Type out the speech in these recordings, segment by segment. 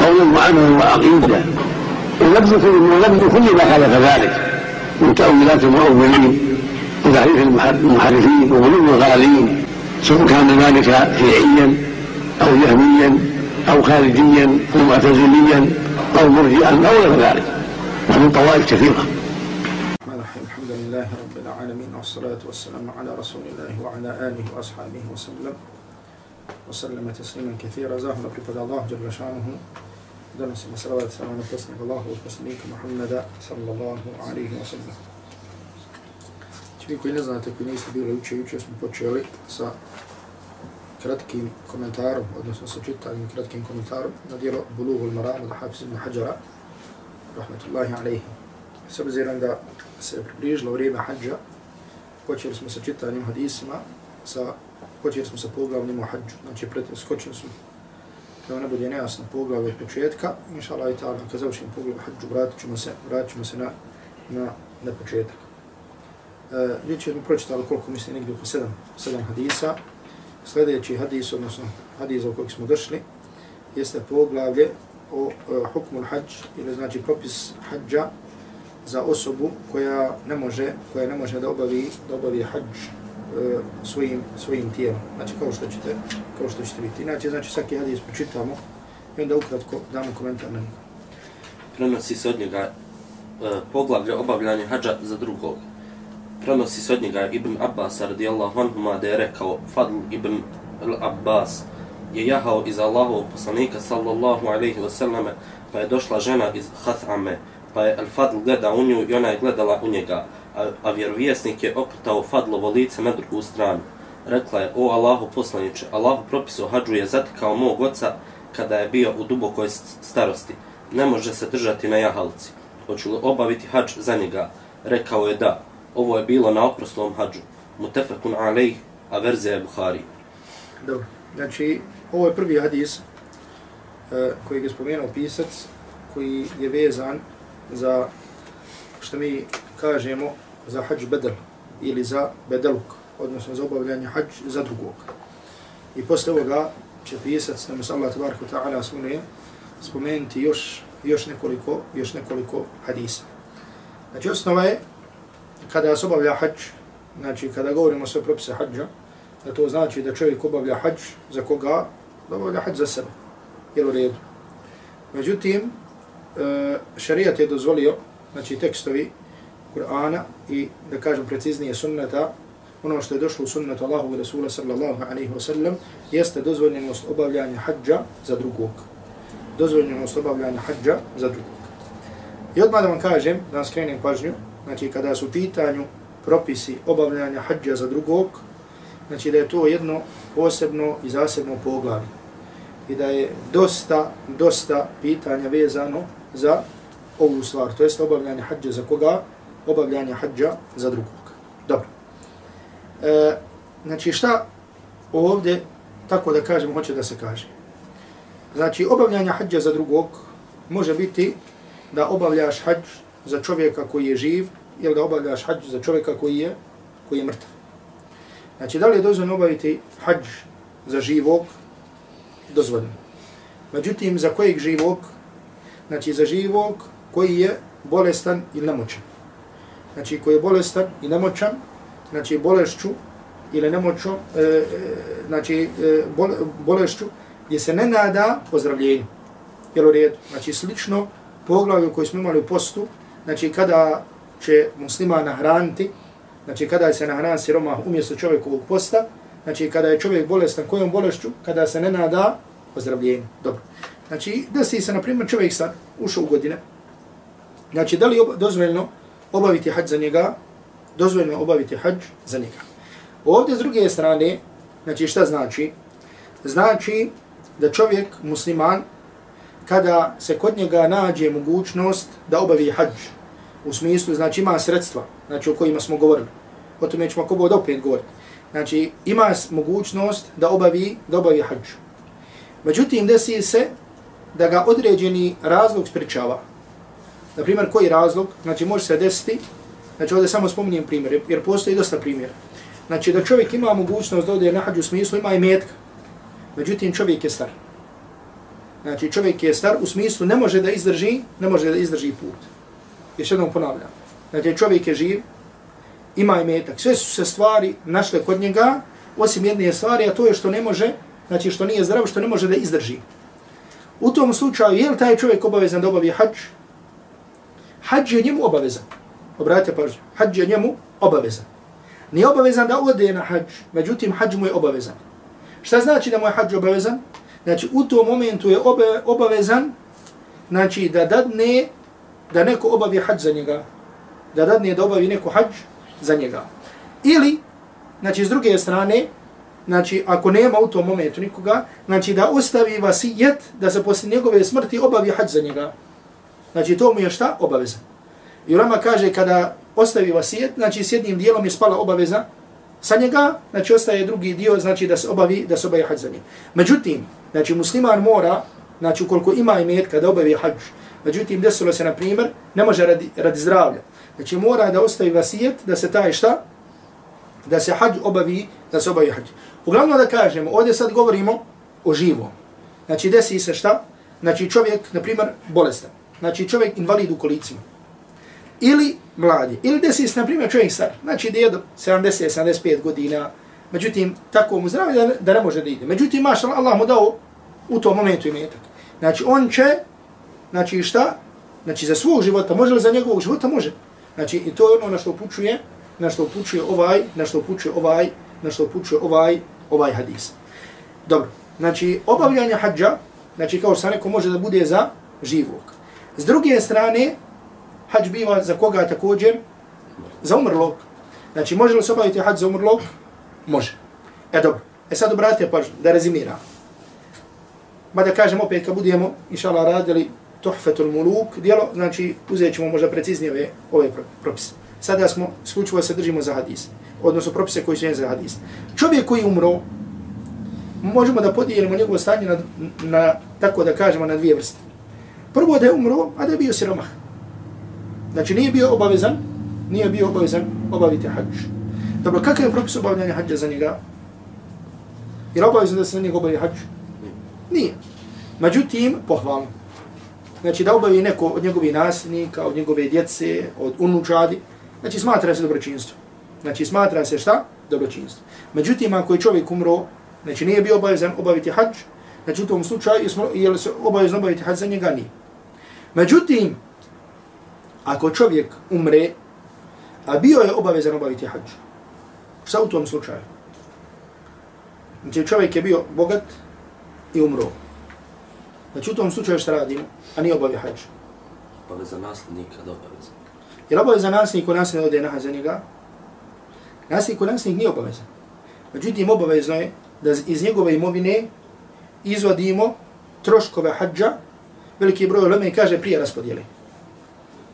قولا وعملا وعقيدة. ونبذ كل كل ما خالف ذلك. من تأويلات المؤولين وتحريف المحرفين وغلو الغالين سواء كان ذلك شيعيا أو جهميا أو خارجيا أو معتزليا أو مرجئا أو غير ذلك. ومن طوائف كثيرة. الحمد لله رب العالمين والصلاة والسلام على رسول الله وعلى آله وأصحابه وسلم. وسلم كثيرا زاهنا برفض الله جل شانه donosimo salavat sama na posljednog Allahu od posljednika Muhammeda sallallahu alaihi wa sallam. Či vi koji ne znate, koji niste bili uče, uče smo počeli sa kratkim komentarom, odnosno sa čitanjem kratkim komentarom na dijelo Bulughul Maram od Hafiz ibn Hajara, rahmatullahi alaihi. S obzirom da se približilo vrijeme hađa, počeli smo sa čitanjem hadisima, sa, počeli smo sa poglavljem o hađu, znači skočili smo da ne bude nejasno poglavlje od početka. Inša Allah i ta'ala, kad završim poglavlje hađu, vratit ćemo se, vratit ćemo se na, na, na početak. E, Riječ smo pročitali koliko misli negdje oko sedam, sedam hadisa. Sljedeći hadis, odnosno hadis u kojeg smo došli, jeste poglavlje o e, hukmu hađ, ili znači propis hađa za osobu koja ne može, koja ne može da obavi, da obavi hađ E, svojim, svojim tijelom. Znači kao što ćete, kao što ćete biti. Inače, znači svaki hadis pročitamo i onda ukratko damo komentar na njega. Prenosi se od njega e, poglavlje obavljanja hađa za drugog. Prenosi se od njega Ibn Abbas radijallahu anhuma da je rekao Fadl Ibn Abbas je jahao iz Allahovog poslanika sallallahu alaihi wa sallam pa je došla žena iz Hathame pa je Al-Fadl gleda u nju i ona je gledala u njega a, a vjerovjesnik je okrtao Fadlovo lice na drugu stranu. Rekla je, o Allahu poslaniče, Allahu propisu hađu je zatikao mog oca kada je bio u dubokoj starosti. Ne može se držati na jahalci. Hoću li obaviti hađ za njega? Rekao je da. Ovo je bilo na oprostom hađu. Mutefakun alejh, a verzija je Buhari. Dobro. Znači, ovo je prvi hadis e, uh, koji je spomenuo pisac, koji je vezan za što mi kažemo za hađ bedel ili za bedeluk, odnosno za obavljanje hađ za drugog. I posle ovoga će pisac na Allah tabaraka ta'ala smune spomenuti još, još, nekoliko, još nekoliko hadisa. Znači osnova je kada se obavlja hađ, znači kada govorimo sve propise hađa, da to znači da čovjek obavlja hađ za koga? Da obavlja hađ za sebe. jer u redu? Međutim, e, šarijat je dozvolio, znači tekstovi Kur'ana i da kažem preciznije sunneta, ono što je došlo u sunnetu Allahu i Rasula sallallahu alaihi wa sallam, jeste dozvoljenost obavljanja hađa za drugog. Dozvoljenost obavljanja hađa za drugog. I odmah da vam kažem, da vam skrenem pažnju, znači kada su pitanju propisi obavljanja hađa za drugog, znači da je to jedno posebno i zasebno poglavlje. I da je dosta, dosta pitanja vezano za ovu stvar, to jest obavljanje hađa za koga? Obavljanja hađa za drugog. Dobro. E, znači šta ovdje, tako da kažem, hoće da se kaže. Znači, obavljanje hađa za drugog može biti da obavljaš hađ za čovjeka koji je živ ili da obavljaš hađ za čovjeka koji je, koji je mrtav. Znači, da li je dozvoljeno obaviti hađ za živog? Dozvoljeno. Međutim, za kojeg živog? Znači, za živog koji je bolestan ili nemoćan znači koji je bolestan i nemoćan, znači bolešću ili nemoćom, e, e znači e, bole, bolešću, gdje se ne nada ozdravljenju. Jel u redu? Znači slično poglavlju koji smo imali u postu, znači kada će muslima nahraniti, znači kada se nahran siroma umjesto čovjekovog posta, znači kada je čovjek bolestan kojom bolešću, kada se ne nada ozdravljenju. Dobro. Znači, desi se, na primjer, čovjek sad ušao u godine, znači da li je dozvoljeno obaviti hađ za njega, dozvoljeno obaviti hađ za njega. Ovdje s druge strane, znači šta znači? Znači da čovjek, musliman, kada se kod njega nađe mogućnost da obavi hađ. U smislu, znači ima sredstva, znači o kojima smo govorili. O tome ćemo ako bude opet govoriti. Znači ima mogućnost da obavi, da obavi hađ. Međutim, desi se da ga određeni razlog spričava. Na primjer, koji razlog? Znači može se desiti, znači ovdje samo spominjem primjer, jer postoji dosta primjera. Znači da čovjek ima mogućnost da ode na hađu u smislu, ima i metka. Međutim, čovjek je star. Znači čovjek je star u smislu ne može da izdrži, ne može da izdrži put. Još jednom ponavljam. Znači čovjek je živ, ima i metak. Sve su se stvari našle kod njega, osim jedne stvari, a to je što ne može, znači što nije zdrav, što ne može da izdrži. U tom slučaju, je li taj čovjek obavezan da obavi hađ? Hađ je njemu obavezan. Obratite pažnju. Hađ je njemu obavezan. Nije obavezan da ode na hađ, međutim hađ mu je obavezan. Šta znači da mu je hađ obavezan? Znači u tom momentu je obavezan znači da dadne da neko obavi hađ za njega. Da dadne da obavi neko hađ za njega. Ili, znači s druge strane, znači ako nema u tom momentu nikoga, znači da ostavi vasijet da se posle njegove smrti obavi hađ za njega. Znači to mu je šta? Obaveza. I Rama kaže kada ostavi vasijet, znači s jednim dijelom je spala obaveza sa njega, znači ostaje drugi dio, znači da se obavi, da se obavi hađ za njim. Međutim, znači musliman mora, znači ukoliko ima imetka da obavi hađ, međutim desilo se na primjer, ne može radi, radi zdravlja. Znači mora da ostavi vasijet da se taj šta? Da se hađ obavi, da se obavi hađ. Uglavnom da kažemo, ovdje sad govorimo o živom. Znači desi se šta? Znači čovjek, na primjer, bolestan. Znači čovjek invalid u kolicima. Ili mladi. Ili desi se, na primjer, čovjek star. Znači djedo 70-75 godina. Međutim, tako mu zdravi da, da ne može da ide. Međutim, maša Allah mu dao u tom momentu imetak. Znači on će, znači šta? Znači za svog života, može li za njegovog života? Može. Znači i to je ono na što upućuje, na što upućuje ovaj, na što upućuje ovaj, na što upućuje ovaj, ovaj hadis. Dobro. Znači obavljanje hađa, znači kao što neko može da bude za živog. S druge strane, hađ biva za koga također? Za umrlog. Znači može li se obaviti hađ za umrlog? Može. E dobro. E sad obratite pažnju, da rezimiram. Ma da kažem opet kad budemo, inša Allah, radili Tuhfetul Muluk, dijelo, znači uzet ćemo možda preciznije ove, ove propise. Sada smo, slučivo se držimo za hadis, odnosno propise koji su za hadis. Čovjek koji umro, možemo da podijelimo njegovo stanje na, na, tako da kažemo, na dvije vrste. Prvo da je umro, a da je bio siromah. Znači nije bio obavezan, nije bio obavezan obaviti hađ. Dobro, kakav je propis obavljanja hađa za njega? Je li obavezan da se na njega obavi hađ? Nije. Međutim, pohvalno znači da obavi neko od njegovih nasljednika, od njegove djece, od unučadi, znači smatra se dobročinstvo. Znači smatra se šta? Dobročinstvo. Međutim, ako je čovjek umro, znači nije bio obavezan obaviti hađ, znači u tom slučaju je li se obavezan obaviti hađ za njega? Nije. Međutim, ako čovjek umre, a bio je obavezan obaviti hađ, šta u tom slučaju? Znači čovjek je bio bogat i umro. Znači u tom slučaju šta radimo? A nije obavi hađ. Obaveza nasljednika da obaveza. Jer obaveza nasljednik u nasljednik ode na za njega? Nasljednik u nasljednik nije obavezan. Međutim, obavezno je da iz njegove imovine izvadimo troškove hađa, veliki broj i kaže prije raspodijeli.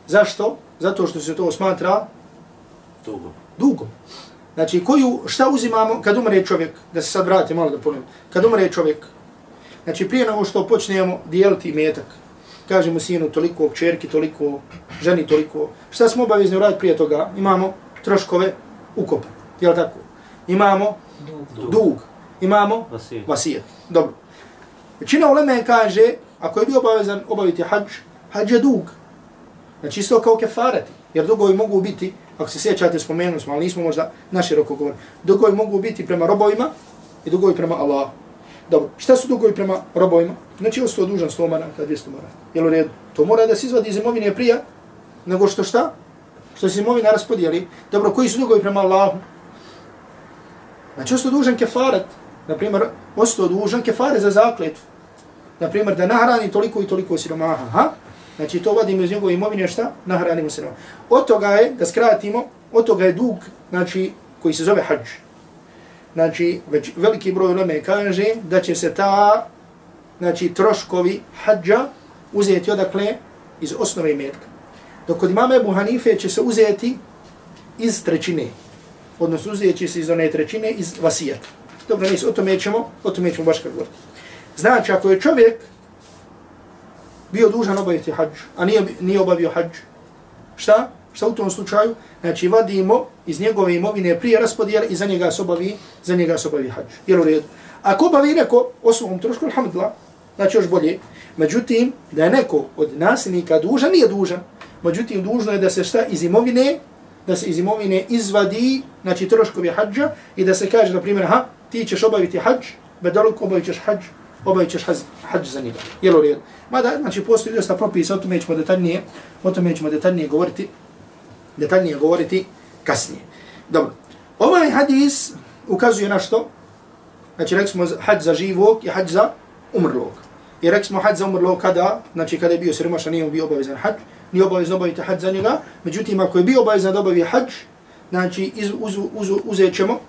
Zašto? Zato što se to smatra dugo. Dugo. Znači, koju, šta uzimamo kad umre čovjek, da se sad vrati malo da ponovim, kad umre čovjek, Znači prije nego što počnemo dijeliti metak, kažemo sinu toliko, čerki toliko, ženi toliko, šta smo obavezni uraditi prije toga? Imamo troškove ukopa, jel tako? Imamo dug, dug. imamo vasijet. vasijet. Dobro. Većina uleme kaže, ako je bio obavezan obaviti hađ, hađ je dug. Znači isto kao kefareti, jer dugovi mogu biti, ako se sjećate, spomenuli smo, ali nismo možda naširoko govorili, dugovi mogu biti prema robovima i dugovi prema Allahu. Dobro, šta su dugovi prema robovima? Znači, ostao dužan 100 maraka, 200 maraka. Jel u redu? To mora da se izvadi iz imovine prija, nego što šta? Što se imovina raspodijeli. Dobro, koji su dugovi prema Allahu? Znači, ostao dužan kefaret. Naprimjer, ostao dužan kefaret za zakletvu na primjer da nahrani toliko i toliko siromaha. Ha? Znači, to vadimo iz njegove imovine, šta? Nahranimo siromaha. Od toga je, da skratimo, od toga je dug, znači, koji se zove hađ znači veliki broj uleme kaže da će se ta znači troškovi hađa uzeti odakle iz osnove imetka. Dok kod imama Ebu Hanife će se uzeti iz trećine. Odnosno uzeti će se iz one trećine iz vasijeta. Dobro, nis, o tome ćemo, o tome ćemo baš kad govoriti. Znači, ako je čovjek bio dužan obaviti hađ, a nije, nije obavio hađ, šta? Šta u tom slučaju? Znači, vadimo iz njegove imovine prije raspodijel i za njega se obavi, za njega se obavi hađ. Jel u redu? Ako obavi neko osnovom trošku, alhamdulillah, znači još bolje. Međutim, da je neko od nasilnika dužan, nije dužan. Međutim, dužno je da se šta iz imovine, da se iz imovine izvadi, znači troškovi hađa i da se kaže, na primjer, ha, ti ćeš obaviti hađ, bedaluk obavit ćeš hađ, obavit ćeš hađ za njega. Jel u redu? Mada, znači, postoji dosta propisa, o tome ćemo detaljnije, o tome ćemo detaljnije govoriti, detaljnije govoriti kasnije. Dobro. Ovaj hadis ukazuje na što? Znači, rekli smo hađ za živog i hađ za umrlog. I rekli smo hađ za umrlog kada? Znači, kada je bio siromašan, nije bio obavezan hađ, nije obavezno obaviti hađ za njega. Međutim, ako je bio obavezan da obavi hađ, znači, iz, uz, uz, uzet ćemo,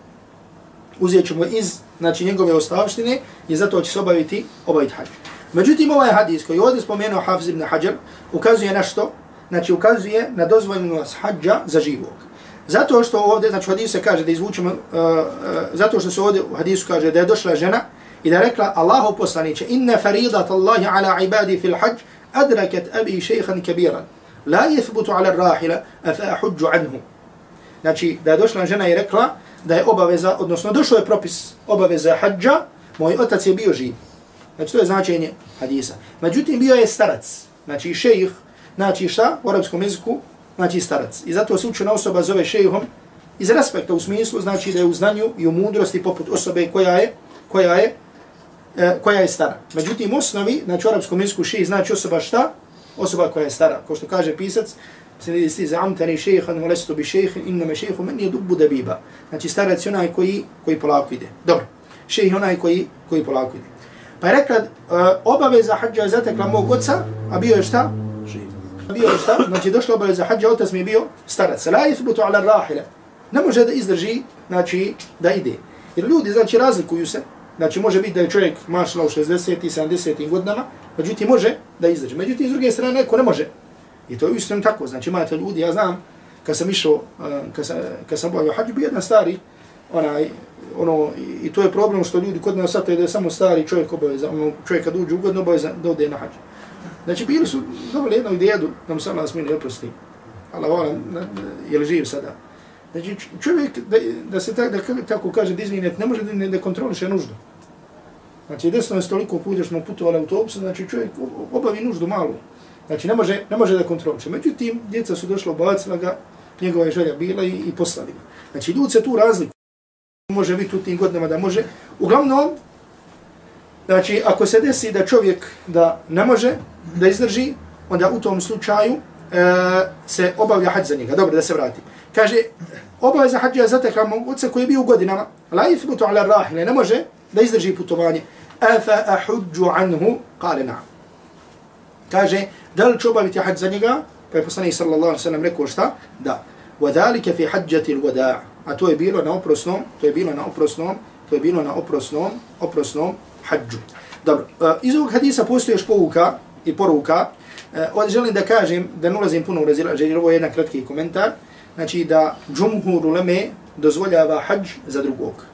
uzet ćemo iz znači, njegove ostavštine i zato će se obaviti, ovaj obaviti hađ. Međutim, ovaj hadis koji je ovdje spomenuo Hafiz ibn Hajar ukazuje na što? Znači, ukazuje na dozvoljnost hađa za živog. Zato što ovdje, znači hadis se kaže da izvučemo, uh, uh, zato što se ovdje u hadisu kaže da je došla žena i da je rekla Allahu poslaniće, inna faridat Allahi ala ibadi fil hađ adrakat abi šeikhan kabiran, la jethbutu ala rahila, a fa anhu. Znači, da je došla žena i rekla da je obaveza, odnosno došao je propis obaveza hađa, moj otac je bio živ. Znači, to je značenje hadisa. Međutim, bio je starac, znači šejih, znači šta u arabskom jeziku, znači starac. I zato se učena osoba zove šejhom iz respekta u smislu, znači da je u znanju i u mudrosti poput osobe koja je, koja je, e, koja je stara. Međutim, u osnovi, znači u arapskom jeziku šejh znači osoba šta? Osoba koja je stara. Ko što kaže pisac, se vidi zamtani šejhan, molesto bi šejhan, innama šejhu meni je dubu dabiba. Znači starac je onaj koji, koji polako ide. Dobro. Šejh onaj koji, koji polako ide. Pa je rekla, uh, obaveza hađa je zatekla mog oca, a bio je šta? bio je šta? Znači došla obaveza hađa, otac mi je bio starac. La ithbutu ala rahile. Ne može da izdrži, znači da ide. Jer ljudi, znači, razlikuju se. Znači, može biti da je čovjek mašla u 60. i 70. godinama, međutim, može da izdrži. Međutim, s druge strane, neko ne može. I to je uistinu tako. Znači, imate ljudi, ja znam, kad sam išao, eh, kad sam, kad sam obavio hađu, bi jedan stari, onaj, ono, i to je problem što ljudi kod nas sataju da je samo stari čovjek obaveza, ono, čovjek kad uđe ugodno obaveza da ode na hađu. Znači, bili su dobili jednog djedu, da mu sam nas mili oprosti. Allah volam, je li živ sada? Znači, čovjek, da, da se tak, da, tako kaže, da izvinite, ne može da, ne, da kontroliše nuždu. Znači, desno je stoliko puta smo putovali autobusu, znači čovjek obavi nuždu malu. Znači, ne može, ne može da kontroliše. Međutim, djeca su došla, obacila ga, njegova je želja bila i, i poslali ga. Znači, ljudi se tu razliku. Može biti u tim godinama da može. Uglavnom, znači, ako se desi da čovjek da ne može, da izdrži, onda u tom slučaju e, se obavlja hađ za njega. Dobro, da se vrati. Kaže, obaveza hađa zatekla mog koji je bio u godinama. La ithbutu ala rahile, ne može da izdrži putovanje. Afa ahudju anhu, kale na'am. Kaže, da li će obaviti hađ za njega? Pa je poslanik sallallahu alaihi sallam rekao šta? Da. Wadalike fi hađati l-wada' A to je bilo na oprosnom, to je bilo na oprosnom, to je bilo na oprosnom, oprosnom hađu. Dobro, uh, iz ovog hadisa postoji još povuka, i poruka. E, ovdje želim da kažem, da ne ulazim puno u razilaženje, jer ovo je jedan kratki komentar, znači da džumhur uleme dozvoljava hađ za drugog.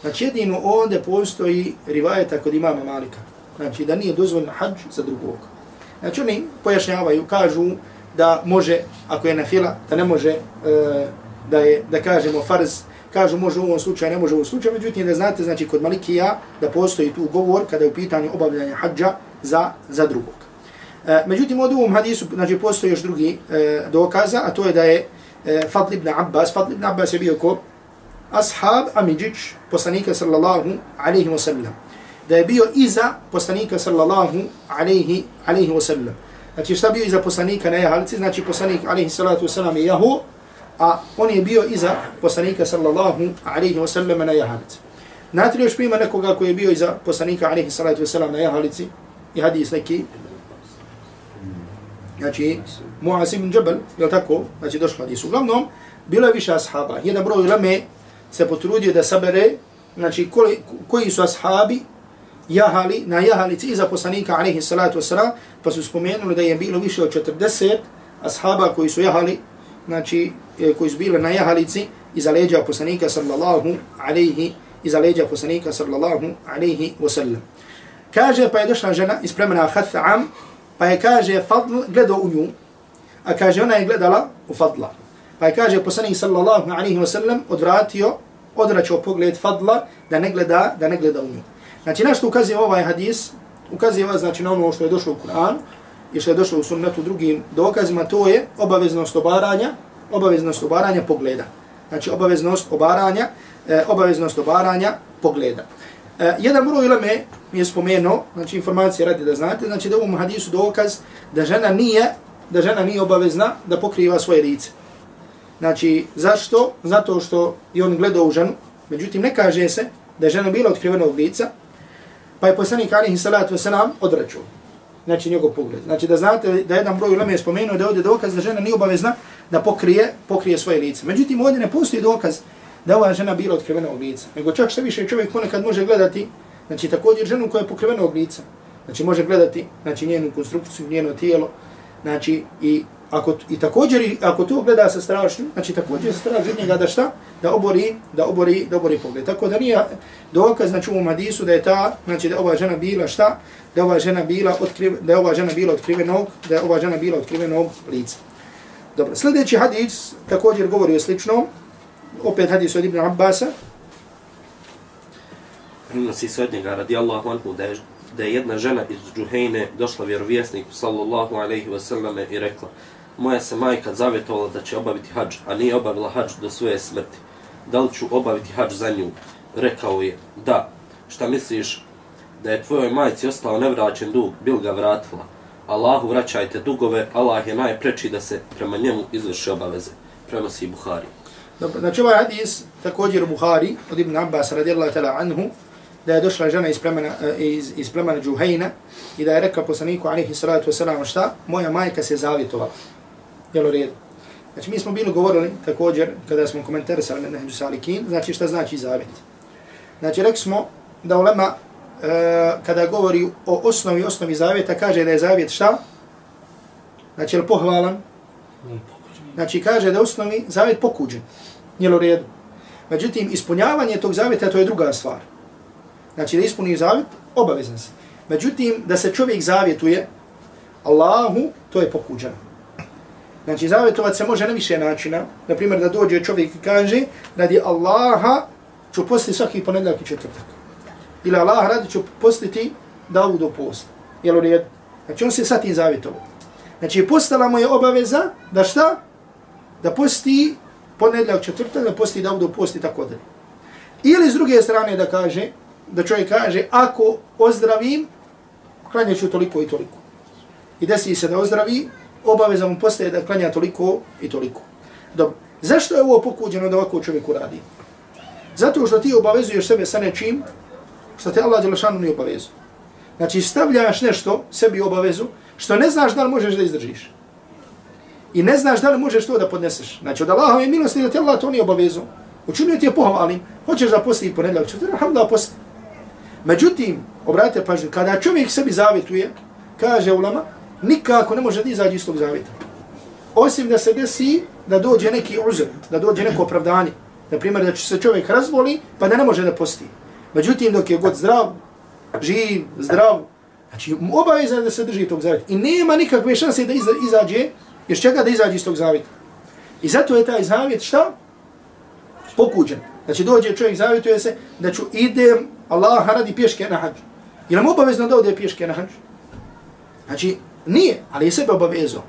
Znači jedino ovdje postoji rivajeta kod imama Malika. Znači da nije dozvoljeno hađ za drugog. Znači oni pojašnjavaju, kažu da može, ako je na fila, da ne može, e, da je, da kažemo, farz, kažu može u ovom slučaju, ne može u ovom slučaju, međutim da znate, znači kod Malikija, da postoji tu govor kada je u pitanju obavljanja hađa, za, za drugog. E, međutim, od ovom hadisu znači, postoji još drugi e, dokaza, a to je da je e, Fadl ibn Abbas, Fadl ibn Abbas je bio ko ashab Amidžić, poslanika sallallahu alaihi wa sallam. Da je bio iza poslanika sallallahu alaihi, alaihi wa sallam. Znači šta bio iza poslanika na jahalici? Znači poslanik alaihi salatu wa sallam je jahu, a on je bio iza poslanika sallallahu alaihi wa sallam na jahalici. Znate li još prima nekoga koji je bio iza poslanika alaihi salatu wa sallam na jahalici? i hadis neki. Znači, Muaz ibn Jabal, je tako? Znači, došlo hadis. Uglavnom, bilo je više ashaba. Jedan broj ulame se potrudio da sabere, znači, koji, koji su ashabi jahali, na jahalici iza poslanika, alaihi salatu wasalam, pa su spomenuli da je bilo više od 40 ashaba koji su jahali, znači, e, koji su bili na jahalici iza leđa poslanika, sallallahu alaihi, iza leđa poslanika, sallallahu alaihi wasallam. Kaže, pa je došla žena iz plemena Hatha'am, pa je kaže, Fadl gledao u nju, a kaže, ona je gledala u Fadla. Pa je kaže, poslanik sallallahu alaihi wasallam odvratio, odračao pogled Fadla da ne gleda, da ne gleda u nju. Znači, našto ukazuje ovaj hadis, ukazuje vas znači, na ono što je došlo u Kur'anu i što je došlo u sunnetu drugim dokazima, to je obaveznost obaranja, obaveznost obaranja pogleda. Znači, obaveznost obaranja, e, obaveznost obaranja pogleda. E, jedan broj ilame mi je spomenuo, znači informacije radi da znate, znači da u ovom hadisu dokaz da žena nije, da žena nije obavezna da pokriva svoje lice. Znači, zašto? Zato što je on gledao u ženu, međutim ne kaže se da je žena bila otkrivenog lica, pa je poslanik alihi salatu wasalam odračuo. Znači njegov pogled. Znači da znate da jedan broj ulema je spomenuo da je ovdje dokaz da žena nije obavezna da pokrije, pokrije svoje lice. Međutim, ovdje ne postoji dokaz da ova žena bila otkrivenog lica. Nego čak što više čovjek ponekad može gledati, znači također ženu koja je pokrivenog lica. Znači može gledati znači, njenu konstrukciju, njeno tijelo, znači i ako i također ako to gleda sa strašnim, znači također se straži njega da šta? Da obori, da obori, da obori pogled. Tako da nije dokaz znači u hadisu da je ta, znači da ova žena bila šta? Da ova žena bila otkrive, da je ova žena bila otkrivenog, da je ova žena bila otkrivenog lica. Dobro, sljedeći hadis također govori o sličnom, opet hadis od Ibn Abbasa. Prinosi se od njega radijallahu anhu da je, da je jedna žena iz Džuhejne došla vjerovjesniku sallallahu alaihi wasallam i rekla moja se majka zavjetovala da će obaviti hađ, a nije obavila hađ do svoje smrti. Da li ću obaviti hađ za nju? Rekao je, da. Šta misliš da je tvojoj majci ostao nevraćen dug, bil ga vratila? Allahu vraćajte dugove, Allah je najpreči da se prema njemu izvrši obaveze. Prenosi Buhari. Dobro, znači ovaj hadis također u Buhari od Ibn Abbas radijallahu ta'la anhu da je došla žena iz plemena, eh, iz, iz plemena Džuhejna i da je rekla poslaniku alaihi salatu wasalam šta? Moja majka se zavjetovala. Jel u redu? Znači mi smo bili govorili također kada smo komentarisali na Nehđu Salikin, znači šta znači zavjet. Znači rekli smo da ulema e, kada govori o osnovi osnovi zavjeta kaže da je zavjet šta? Znači je pohvalan? Znači kaže da je osnovi zavjet pokuđen. Jel u redu? Međutim, ispunjavanje tog zavjeta to je druga stvar. Znači da ispuni zavjet, obavezan se. Međutim, da se čovjek zavjetuje Allahu, to je pokuđeno. Znači, zavjetovat se može na više načina. Naprimjer, da dođe čovjek i kaže, radi Allaha ću postiti svaki ponedljak i četvrtak. Ili Allah radi ću postiti da do post. Jel u redu? Znači, on se sad tim zavjetovao. Znači, postala mu je obaveza da šta? Da posti ponedljak četvrtak, da posti da do post i tako dalje. Ili s druge strane da kaže, da čovjek kaže, ako ozdravim, klanjaću toliko i toliko. I desi se da ozdravi, obaveza mu postaje da klanja toliko i toliko. Dobro. Zašto je ovo pokuđeno da ovako čovjek uradi? Zato što ti obavezuješ sebe sa nečim što te Allah Đelešanu ne obavezu. Znači stavljaš nešto sebi obavezu što ne znaš da li možeš da izdržiš. I ne znaš da li možeš to da podneseš. Znači od Allahove milosti da te Allah to nije obavezu. Učinio ti je pohvalim. Hoćeš da posti i ponedljak četvrtak, alhamdulillah posti. Međutim, obratite pažnju, kada čovjek sebi zavjetuje, kaže ulama, nikako ne može da izađe iz tog zavjeta. Osim da se desi da dođe neki uzr, da dođe neko opravdanje. Na primjer, da će se čovjek razvoli, pa da ne može da posti. Međutim, dok je god zdrav, živ, zdrav, znači obavezno je da se drži tog zavjeta. I nema nikakve šanse da izađe, jer čega da izađe iz tog zavjeta. I zato je taj zavjet šta? Pokuđen. Znači dođe čovjek zavjetuje se da ću idem Allah radi pješke na hađu. Je li mu obavezno da ode pješke na hađu? Znači, Nije, ali je sebe obavezao.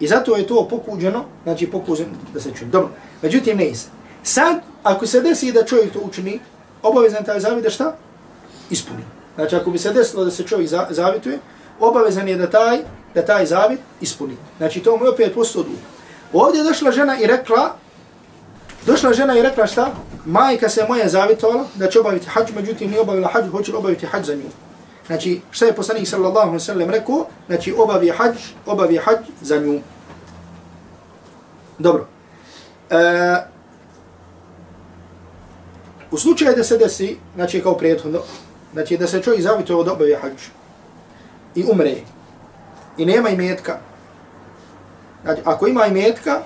I zato je to pokuđeno, znači pokuđeno da se čuje. Dobro, međutim ne se. Sad, ako se desi da čovjek to učini, obavezan taj zavit da šta? Ispuni. Znači, ako bi se desilo da se čovjek zavituje, obavezan je da taj, da taj zavit ispuni. Znači, to mu je opet postao dug. Ovdje je došla žena i rekla, došla žena i rekla šta? Majka se moja zavitovala da će obaviti hađ, međutim nije obavila hađ, hoće obaviti hađ za nju. Znači, šta je poslanik sallallahu alaihi sallam rekao? Znači, obavi hađ, obavi hađ za nju. Dobro. E, u slučaju da se desi, znači kao prijethodno, znači da se čovjek zavituje od obavija hađ i umre i nema imetka, znači ako ima imetka,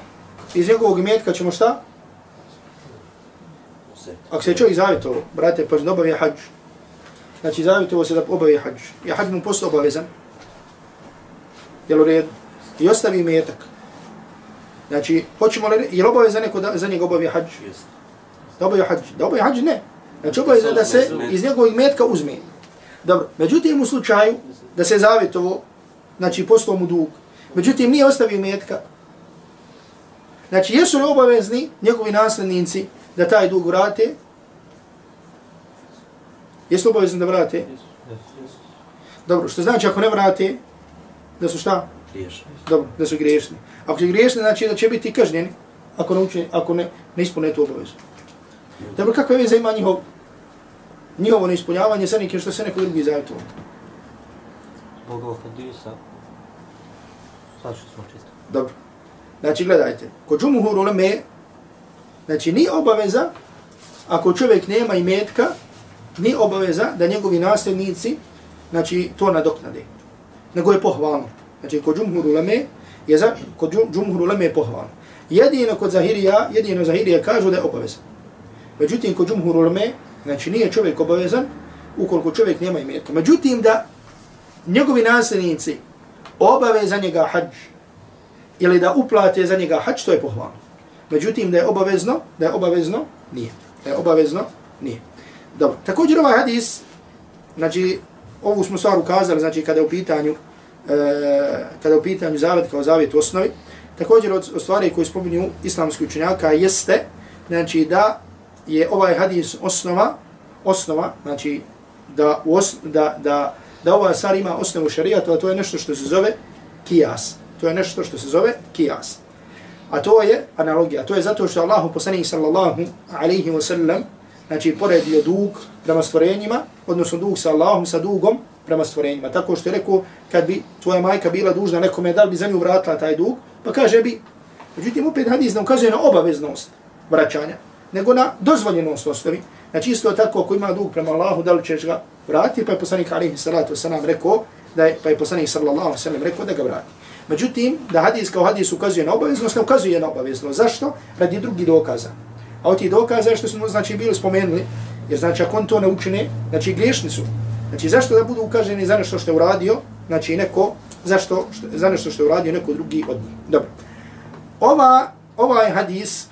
iz njegovog imetka ćemo šta? Ako se čovjek zavituje, brate, pa da obavija hađ, znači zavituje se da obavija hađ, je hađ mu posto obavezan, jel u redu, i ostavi imetak. Znači, hoćemo li, je li obavezan neko da za njega obavija hađ? Da obavija hađ? Da obavija hađ? Ne. Znači obaveza da se iz njegovog metka uzme. Dobro, međutim u slučaju da se zavjetovo, znači postao mu dug, međutim nije ostavio metka, znači jesu li obavezni njegovi naslednici da taj dug vrate? Jesu obavezni da vrate? Dobro, što znači ako ne vrate, da su šta? Griješni. Dobro, da su griješni. Ako su griješni, znači da će biti kažnjeni ako ne, uče, ako ne, ne ispune tu obavezu. Dobro, kakve veze ima njihov, njihovo neispunjavanje sa nekim što se neko drugi zavjetovao? Bogov hadisa. Sad što smo čitali. Dobro. Znači, gledajte, kod džumuhur uleme, znači, ni obaveza, ako čovjek nema imetka, ni obaveza da njegovi nasljednici, znači, to nadoknade. Nego je pohvalno. Znači, kod džumhur uleme, je za, kod džumhur uleme je pohvalno. Jedino kod Zahirija, jedino Zahirija kažu da je obaveza. Međutim, kod džumhur uleme, znači nije čovjek obavezan ukoliko čovjek nema imetka. Međutim, da njegovi nasljednici obave za njega hađ ili da uplate za njega hađ, to je pohvalno. Međutim, da je obavezno, da je obavezno, nije. Da je obavezno, nije. Dobro, također ovaj hadis, znači, ovu smo stvar ukazali, znači, kada je u pitanju, e, kada je u pitanju zavet kao zavet u osnovi, također od, od stvari koje spominju islamski učenjaka jeste, znači, da je ovaj hadis osnova, osnova, znači da, os, da, da, da ova stvar ima osnovu šarijata, to je nešto što se zove kijas. To je nešto što se zove kijas. A to je analogija. To je zato što Allahu poslanih sallallahu alaihi wa sallam znači poredio dug prema stvorenjima, odnosno dug sa Allahom, sa dugom prema stvorenjima. Tako što je rekao, kad bi tvoja majka bila dužna nekome, da bi za nju vratila taj dug, pa kaže bi, međutim, opet hadis ne ukazuje na obaveznost vraćanja nego na dozvoljenost osnovi. Znači isto tako ako ima dug prema Allahu, da li ćeš ga vratiti, pa je poslanik alaihi salatu wasalam rekao, da je, pa je poslanik sallallahu wasalam rekao da ga vrati. Međutim, da hadis kao hadis ukazuje na obaveznost, ne ukazuje na obaveznost. Zašto? Radi drugi dokaza. A od tih dokaza što smo znači bili spomenuli, jer znači ako on to ne učine, znači griješni su. Znači zašto da budu ukaženi za nešto što je uradio, znači neko, zašto, što, za nešto što je uradio neko drugi od njih. Dobro. Ova, ovaj hadis,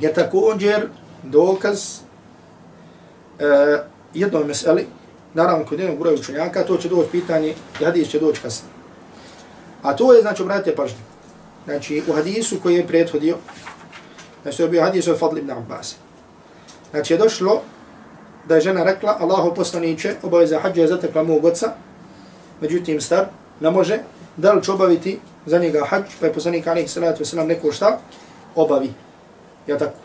je također dokaz uh, jednoj meseli, naravno kod jednog broja učenjaka, to će doći pitanje i hadis će doći kasnije. A to je, znači, obratite pažnje. Znači, u hadisu koji je prethodio, znači, to je bio hadis od Fadl ibn Abbas. Znači, je došlo da je žena rekla, Allahu poslaniće, obaveza hađa je zatekla mog oca, međutim, star, ne može, da li će obaviti za njega hađ, pa je poslanik, alaihi salatu wasalam, neko šta, obavi. Ja tako.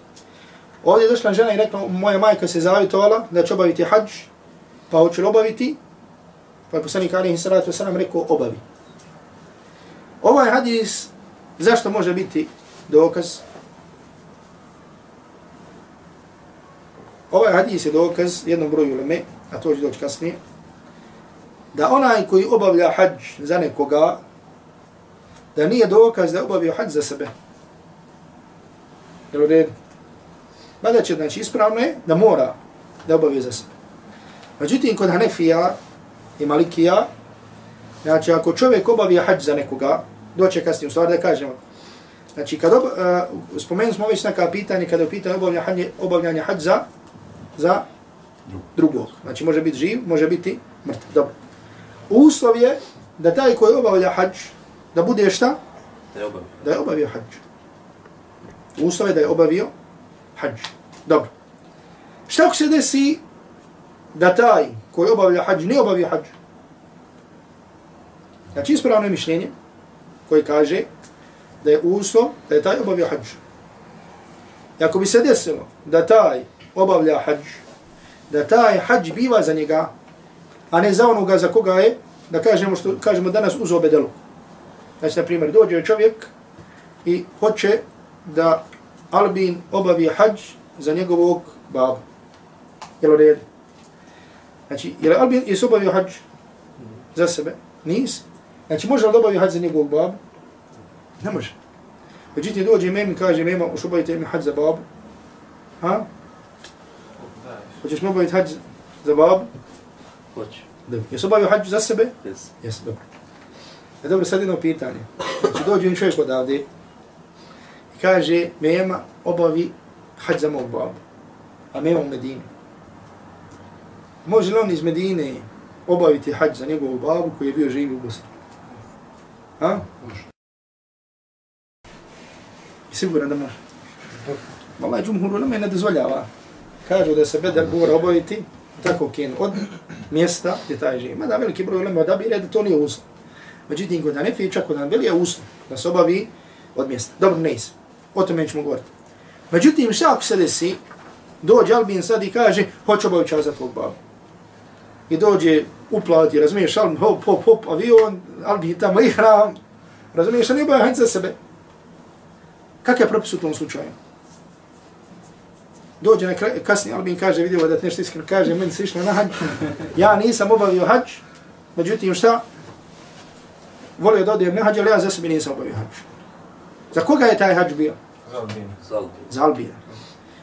Ovdje je došla žena i rekla, moja majka se zavitovala da će obaviti hađ, pa hoće li obaviti? Pa je poslanik alaihi Salatu Wasalam rekao, obavi. Ovaj hadis, zašto može biti dokaz? Ovaj hadis je dokaz jednom broju leme, a to će doći kasnije, da onaj koji obavlja hađ za nekoga, da nije dokaz da je obavio hađ za sebe. Jel u redu? Mada će, znači, ispravno je da mora da obavio za sebe. Međutim, kod Hanefija i Malikija, znači, ako čovjek obavio hađ za nekoga, doće kasnije, u stvari da kažemo, znači, kad ob, uh, spomenuli smo već neka pitanje, kada je pitanje obavljanje, obavljanje hađ za, za drugog. Znači, može biti živ, može biti mrtav. Dobro. Uslov je da taj koji obavlja hađ, da bude šta? Da je obavio. Hađ uslov je da je obavio hađ. Dobro. Šta ako se desi da taj koji obavlja hađ ne obavio hađ? Znači ispravno je mišljenje koji kaže da je uslov da je taj obavio hađ. I ako bi se desilo da taj obavlja hađ, da taj hađ biva za njega, a ne za onoga za koga je, da kažemo što kažemo danas uz obedelu. Znači, na primjer, dođe čovjek i hoće da Albin obavi hađ za njegovog babu. Jel u redu? Znači, je li Albin jesu obavio hađ za sebe? Nis. Znači, može li da obavio hađ za njegovog babu? Ne može. Međutim, dođe imam i kaže, imam, ušobavite mi hađ za babu. Ha? Hoćeš mi obaviti hađ za babu? Hoću. Dobro. Jesu obavio hađ za sebe? Yes. Jes, dobro. E dobro, sad jedno pitanje. Znači, dođe mi čovjek odavde i kaže, Mema obavi hađ za mog babu, a Mema u Medini. Može li on iz Medine obaviti hađ za njegovu babu koji je bio živi u Bosni? Ha? Može. I siguran da može. Malaj džumhur ulema ne dozvoljava. Kažu da se bedel mora obaviti tako kin od mjesta gdje taj živi. Mada veliki broj ulema odabire da to nije uslov. Međutim, kod Anefi čak kod Anbeli je uslov da se obavi od mjesta. Dobro, ne iz. O tome ćemo govoriti. Međutim, šta ako se desi, dođe Albin sad i kaže, hoću obaviti čas za tvog babu. I dođe uplati, razumiješ, Albin, hop, hop, hop, avion, Albin tamo ihram, razumiješ, a ne obavi za sebe. Kakav je propis u tom slučaju? Dođe na kraj, kasnije Albin kaže, vidio da nešto iskreno kaže, meni se išlo na hađ. Ja nisam obavio hađ, međutim šta? Volio da odijem na hađ, ali ja za sebi nisam obavio hađ. Za koga je taj hađ bio? Zalbin. Zalbi. Za Albina.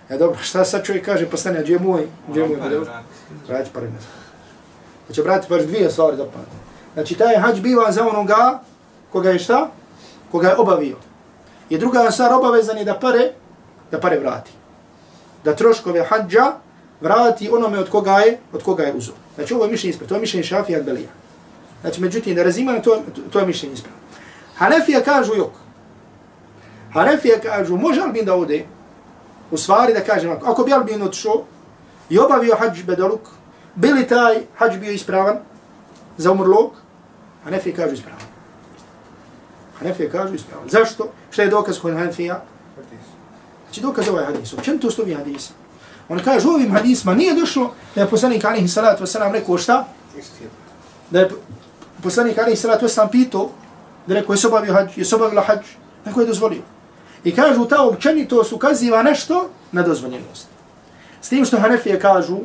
E dobro, šta sad čovjek kaže, postane, gdje je moj? Gdje je moj? Pare Dobro. vrati. Pare nazad. Znači, brati, baš dvije stvari da pamati. Znači, taj hađ biva za onoga koga je šta? Koga je obavio. I druga stvar obavezan je da pare, da pare vrati. Da troškove hađa vrati onome od koga je, od koga je uzo. Znači, ovo je mišljenje ispravno. To je mišljenje Šafija Belija. Znači, međutim, da razimam, to, to je mišljenje ispravno. Hanefija kažu jok. Hanefija kažu, može Albin da ode? U stvari da kažem, ako, bi Albin odšao i obavio hađ bedaluk, bili taj hađ bio ispravan za umrlog? Hanefija kažu ispravan. Hanefija kažu ispravan. Zašto? Šta je dokaz kod Hanefija? Znači dokaz ovaj hadis. U čem to stovi hadisa? On kaže, u ovim hadisma nije došlo da je poslanik alihi salatu wasalam rekao šta? Da je poslanik alihi salatu wasalam pitao da rekao je obavio hađ, je obavila hađ, neko je dozvolio. I kažu ta općenitost ukaziva nešto na dozvoljenost. S tim što Hanefije kažu,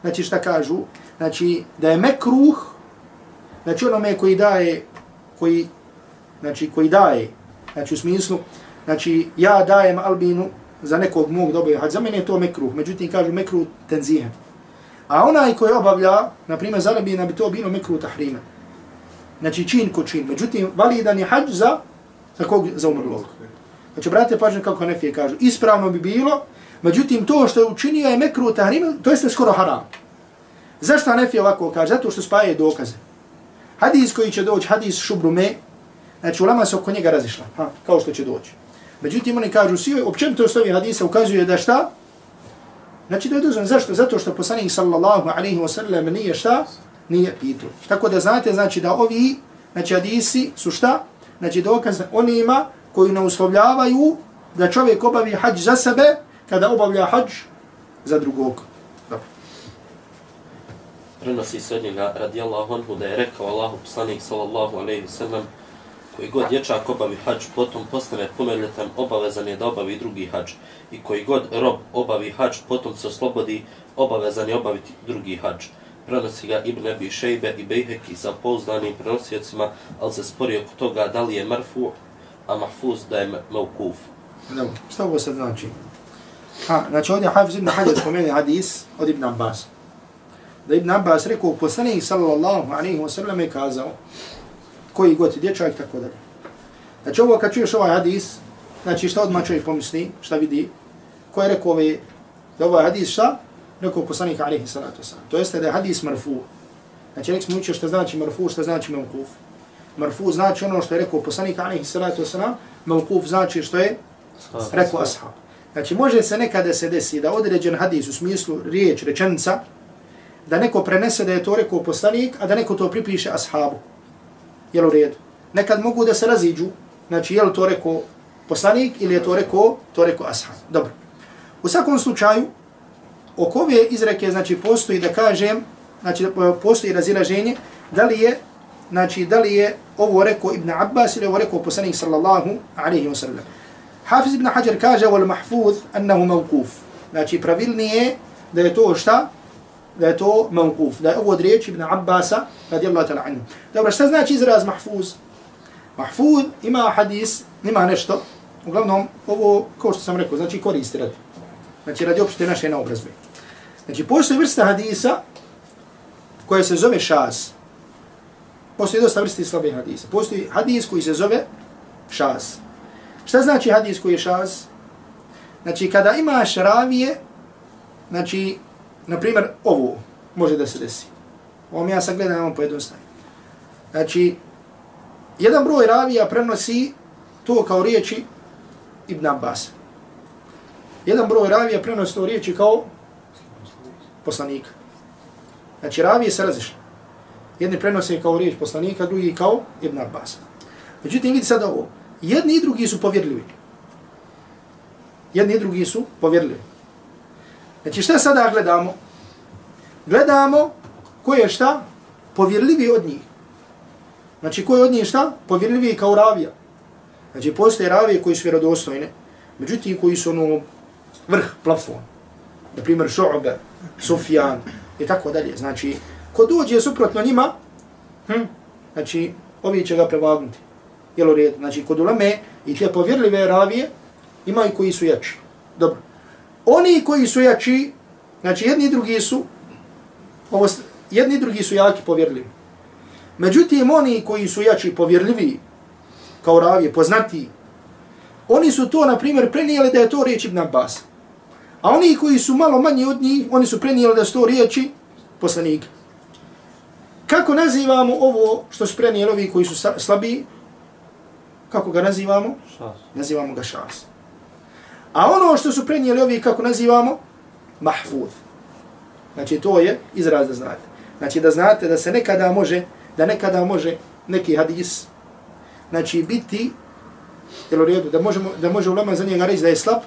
znači šta kažu, znači da je mekruh, znači onome koji daje, koji, znači koji daje, znači u smislu, znači ja dajem Albinu za nekog mog dobaju hađ, za mene je to mekruh, međutim kažu mekruh tenzijem. A onaj koji obavlja, na primjer za Albina bi to bilo mekruh tahrima. Znači čin ko čin, međutim validan je hađ za, za kog, za umrlog. Znači, brate, pažnje kako Hanefije kažu, ispravno bi bilo, međutim, to što je učinio je mekru tahrim, to jeste skoro haram. Zašto Hanefije ovako kaže? Zato što spaje dokaze. Hadis koji će doći, hadis šubrume, znači, ulama se oko njega razišla, ha, kao što će doći. Međutim, oni kažu, svi, općenito s ovih hadisa ukazuje da šta? Znači, da je dozvan. Zašto? Zato što poslanik sallallahu alaihi wa sallam nije šta? Nije pitu. Tako da znate, znači, da ovi, znači, hadisi su šta? Znači, dokaz onima koji ne uslovljavaju da čovjek obavi hađ za sebe kada obavlja hađ za drugog. Dobro. Prenosi se od njega radijallahu anhu da je rekao Allahu poslanik sallallahu alaihi sallam koji god dječak obavi hađ, potom postane punoljetan, obavezan je da obavi drugi hađ. I koji god rob obavi hađ, potom se oslobodi, obavezan je obaviti drugi hađ. Prenosi ga Ibn Abi Šejbe i Bejheki sa pouzdanim prenosiocima, ali se spori oko toga da li je marfu, a mahfuz da je mevkuf. Dobro. Šta ovo sad znači? Ha, znači ovdje Hafiz ibn Hajar spomeni hadis od Ibn Abbas. Da Ibn Abbas rekao, poslanik sallallahu alaihi wa sallam je kazao, koji god je dječak, tako dalje. Znači ovo kad čuješ ovaj hadis, znači šta odmah čovjek pomisli, šta vidi, ko je rekao ove, da ovaj hadis šta? Rekao poslanik alaihi salatu wasallam. To jeste da je hadis marfu. Znači nek smo učio šta znači marfu, šta znači mevkuf. Marfu znači ono što je rekao poslanik alaihi salatu wasallam, mevkuf znači što je rekao ashab. Znači može se nekada se desi da određen hadis u smislu riječ, rečenica, da neko prenese da je to rekao poslanik, a da neko to pripiše ashabu. Jel u redu? Nekad mogu da se raziđu, znači jel to rekao poslanik ili je to rekao, to rekao ashab. Dobro. U svakom slučaju, oko ove izreke, znači postoji da kažem, znači postoji razilaženje, da li je, znači da li je ovo rekao Ibn Abbas ili ovo rekao poslanik sallallahu alaihi wa sallam. Hafiz ibn Hajar kaže wal mahfuz annahu mawquf. Znači pravilnije da je to šta? Da je to mevkuf, da je ovo od riječi Ibn Abbasa, radijallahu ta'ala anhu. Dobro, šta znači izraz mahfuz? Mahfuz ima hadis, ima nešto, uglavnom, ovo, kao što sam rekao, znači koristi radi. Znači, radi opšte naše naobrazbe. Znači, postoji vrsta hadisa koja se zove šas. Postoji dosta vrsti slabih hadisa. Postoji hadis koji se zove šas. Šta znači hadis koji je šas? Znači, kada imaš ravije, znači, na primjer, ovo može da se desi. Ovo ja sad gledam, imam pojednostavno. Znači, jedan broj ravija prenosi to kao riječi Ibn Abbas. Jedan broj ravija prenosi to riječi kao poslanika. Znači, ravije se razišli. Jedni prenose kao riječ poslanika, drugi kao Ibn Abbas. Međutim, vidi sad ovo. Jedni i drugi su povjerljivi. Jedni i drugi su povjerljivi. Znači, šta sada gledamo? Gledamo ko je šta? Povjerljivi od njih. Znači, ko je od njih šta? Povjerljivi kao ravija. Znači, postoje ravije koji su vjerodostojne, međutim, koji su ono vrh, plafon. Na primjer, Šo'be, Sufjan i tako dalje. Znači, ko dođe suprotno njima, hm, znači, ovi će ga prevagnuti. Jel u redu? Znači, kod ulame i te povjerljive ravije, imaju koji su jači. Dobro. Oni koji su jači, znači jedni i drugi su, ovo, jedni i drugi su jaki povjerljivi. Međutim, oni koji su jači povjerljivi, kao ravije, poznati, oni su to, na primjer, prenijeli da je to riječ Ibn Abbas. A oni koji su malo manji od njih, oni su prenijeli da su to riječi poslanika. Kako nazivamo ovo što su prenijeli ovi koji su slabiji? Kako ga nazivamo? Šas. Nazivamo ga šas. A ono što su prenijeli ovi, kako nazivamo? mahfuz. Znači, to je izraz da znate. Znači, da znate da se nekada može, da nekada može neki hadis, znači, biti, jel u redu, da, možemo, da može ulema za njega reći da je slab,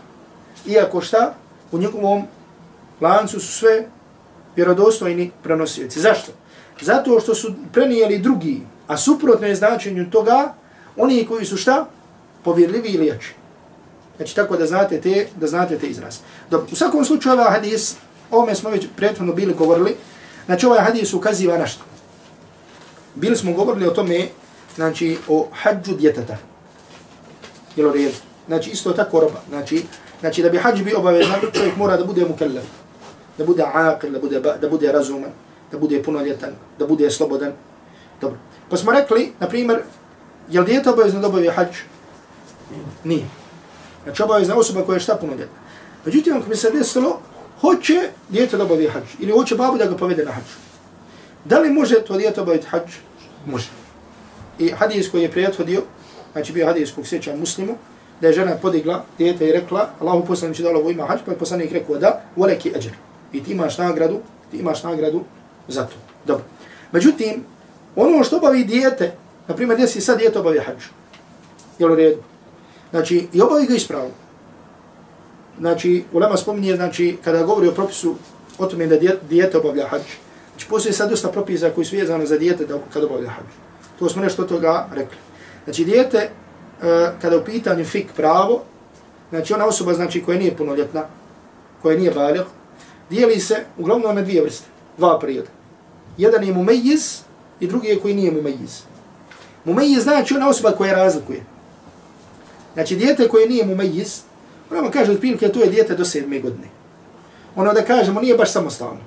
iako šta, u njegovom lancu su sve vjerodostojni prenosioci. Zašto? Zato što su prenijeli drugi, a suprotno je značenju toga, oni koji su šta? Povjerljivi ili jači. Znači tako da znate te, da znate te izraz. Dobro, u svakom slučaju ovaj hadis, ovome smo već prethodno bili govorili, znači ovaj hadis ukaziva na što? Bili smo govorili o tome, znači o hađu djeteta. Jel red? Znači isto tako roba. Znači, znači da bi hađ bio obavezan, čovjek mora da bude mukallaf, da bude aqil, da bude, da bude razuman, da bude punoljetan, da bude slobodan. Dobro. Pa smo rekli, na primjer, jel li djeta obavezno da obavi hađ? Nije. Znači obavezna osoba koja je šta punoljetna. Međutim, ako bi se desilo, hoće djete da obavi hađ ili hoće babu da ga povede na hađ. Da li može to djete obaviti hađ? Može. I hadis koji je prijethodio, znači bio hadis kog sjeća muslimu, da je žena podigla djete i rekla, Allahu poslanici da ovo ima hađ, pa je poslanik rekao da, voleki eđer. I ti imaš nagradu, ti imaš nagradu za to. Dobro. Međutim, ono što obavi djete, na primjer, djesi sad djete obavi hađ. Jel u redu? Znači, i obavi ga ispravno. Znači, ulema spominje, znači, kada govori o propisu o tome da dijete obavlja hađ, znači, postoje sad dosta propisa koji su vezani za dijete da, kada obavlja hađ. To smo nešto toga rekli. Znači, dijete, e, kada u pitanju fik pravo, znači, ona osoba, znači, koja nije punoljetna, koja nije baljah, dijeli se uglavnom na dvije vrste, dva perioda. Jedan je mumejiz i drugi je koji nije mumejiz. Mumejiz znači ona osoba koja razlikuje. Znači, dijete koje nije mumejiz, moramo ono kaže od prilike, to je dijete do sedme godine. Ono da kažemo, nije baš samostalno.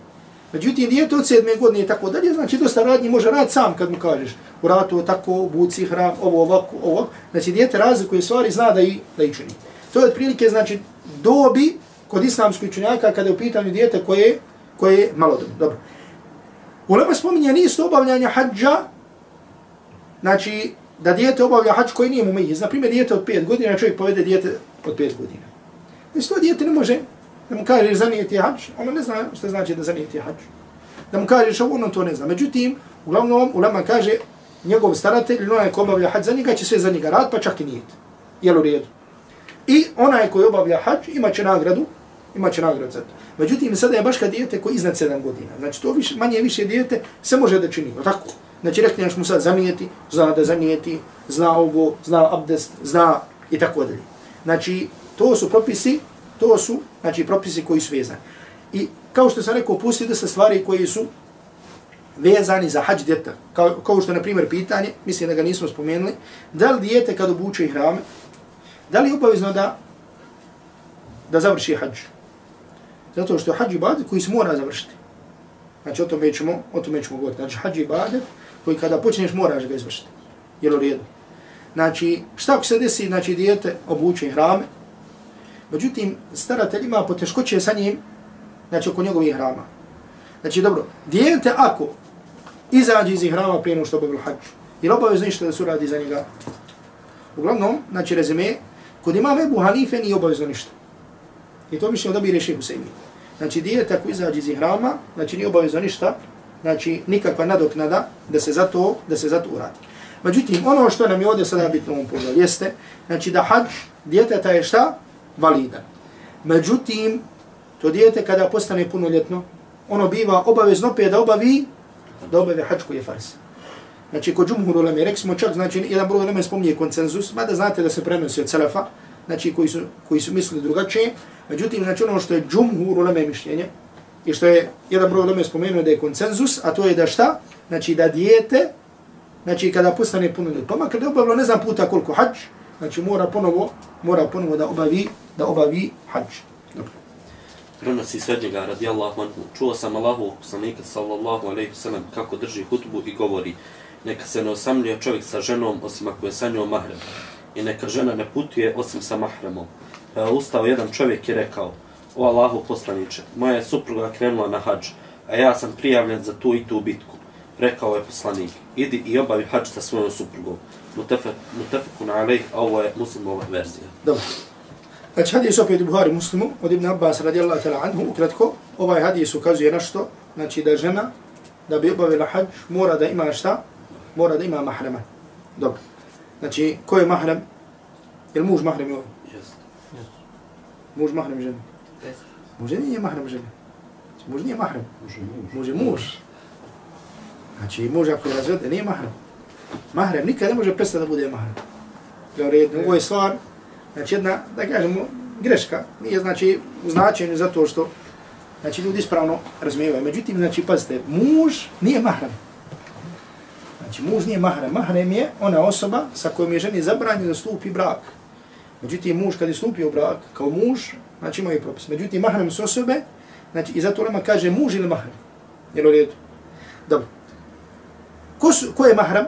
Međutim, dijete od sedme godine i tako dalje, znači dosta radnji može rad sam kad mu kažeš. U ratu tako, buci, hram, ovo, ovako, ovo. Znači, dijete razlikuje stvari, zna da i, da i čini. To je od prilike, znači, dobi kod islamskoj čunjaka kada je u pitanju dijete koje, koje je malodobno. Dobro. U lema spominja nisto obavljanja hađa, znači, da dijete obavlja hač koji nije mu mejiz. Naprimjer, dijete od 5 godina, čovjek povede dijete od 5 godina. Znači, to dijete ne može, da mu kaže zanijeti hač, ono ne zna što znači da zanijeti hač. Da mu kaže što ono to ne zna. Međutim, uglavnom, ulema kaže, njegov staratelj, ili onaj ko obavlja hač za njega, će sve za njega rad, pa čak i nijet. Jel u redu? I onaj koji obavlja hač, imaće nagradu, imaće nagrad za to. Međutim, sada je baš kad dijete koji iznad 7 godina. Znači, to više, manje više dijete se može da čini. O tako? Znači rekli mu sad zanijeti, zna da zanijeti, zna ovo, zna abdest, zna i tako dalje. Znači to su propisi, to su znači propisi koji su vezani. I kao što sam rekao, pusti da se stvari koji su vezani za hađ djeta. Kao, kao što je, na primjer, pitanje, mislim da ga nismo spomenuli, da li dijete kad obuče hrame, da li je obavezno da, da završi hađ? Zato što je hađ ibadet koji se mora završiti. Znači, o tome ćemo, o tome ćemo govoriti. Znači, hađ ibadet koji kada počneš moraš ga izvršiti. Jel u redu? Znači, šta ako se desi, znači, dijete obuče hrame, međutim, staratelj ima poteškoće sa njim, znači, oko njegovih hrama. Znači, dobro, dijete ako izađe iz hrama prije što obavilo hađ, jer obavezno ništa da su radi za njega. Uglavnom, znači, rezime, kod imam Ebu Hanife nije obavezno ništa. I to mišljeno da bi rešio Huseini. Znači, dijete ako izađe iz ihrama, znači, nije obavezno ništa, znači, nikakva nadoknada da se za to, da se za to uradi. Međutim, ono što nam je ovdje sada bitno ovom pogledu jeste, znači da hađ djeteta je šta? Validan. Međutim, to dijete kada postane punoljetno, ono biva obavezno opet da obavi, da obavi hađ koji je fars. Znači, kod džumhur uleme, rekli smo čak, znači, jedan broj uleme spominje koncenzus, mada znate da se prenosi od selefa, znači, koji su, koji su mislili drugačije, međutim, znači, ono što je džumhur uleme mišljenje, i što je jedan broj uleme spomenuo da je konsenzus, a to je da šta? Znači, da dijete, znači kada postane punoljetno, pa makar da obavilo ne znam puta koliko hađ, znači mora ponovo, mora ponovo da obavi, da obavi hađ. Dobro. Prenosi srednjega radijallahu anhu. Čuo sam Allahu poslanika sallallahu alejhi sallam kako drži hutbu i govori neka se ne osamljuje čovjek sa ženom osim ako je sa njom mahrem. I neka žena ne putuje osim sa mahremom. Pa je ustao jedan čovjek i rekao O Allahu poslaniče, moja je supruga krenula na hađ, a ja sam prijavljen za tu i tu bitku rekao je poslanik, idi i obavi hađ sa svojom suprugom. Mutafekun alejh, a ovo je muslimova verzija. Dobro. Znači hadis opet u Buhari muslimu, od Ibn Abbas radijallahu ta'la anhu, ukratko, ovaj hadis ukazuje na što, znači da žena, da bi obavila hađ, mora da ima šta? Mora da ima mahrema. Dobro. Znači, ko je mahrem? Je muž mahrem je ovo? Yes. Muž mahrem žene? Yes. Muž nije mahrem žene. Muž nije mahrem. Muž je muž. Znači, muž ako je razvede, nije mahrem. Mahrem nikad ne može prestati da bude mahrem. Dobro, ovo je stvar, znači jedna, da kažemo, greška. Nije znači u značenju zato što znači ljudi ispravno razumijevaju. Međutim, znači, pazite, muž nije mahrem. Znači, muž nije mahrem. Mahrem je ona osoba sa kojom je ženi zabranjeno da stupi brak. Međutim, muž kad je stupio brak, kao muž, znači ima i propis. Međutim, mahrem su osobe, znači, i zato nama kaže muž ili mahrem. Jel u redu? Dobro. Ko, su, ko je mahram?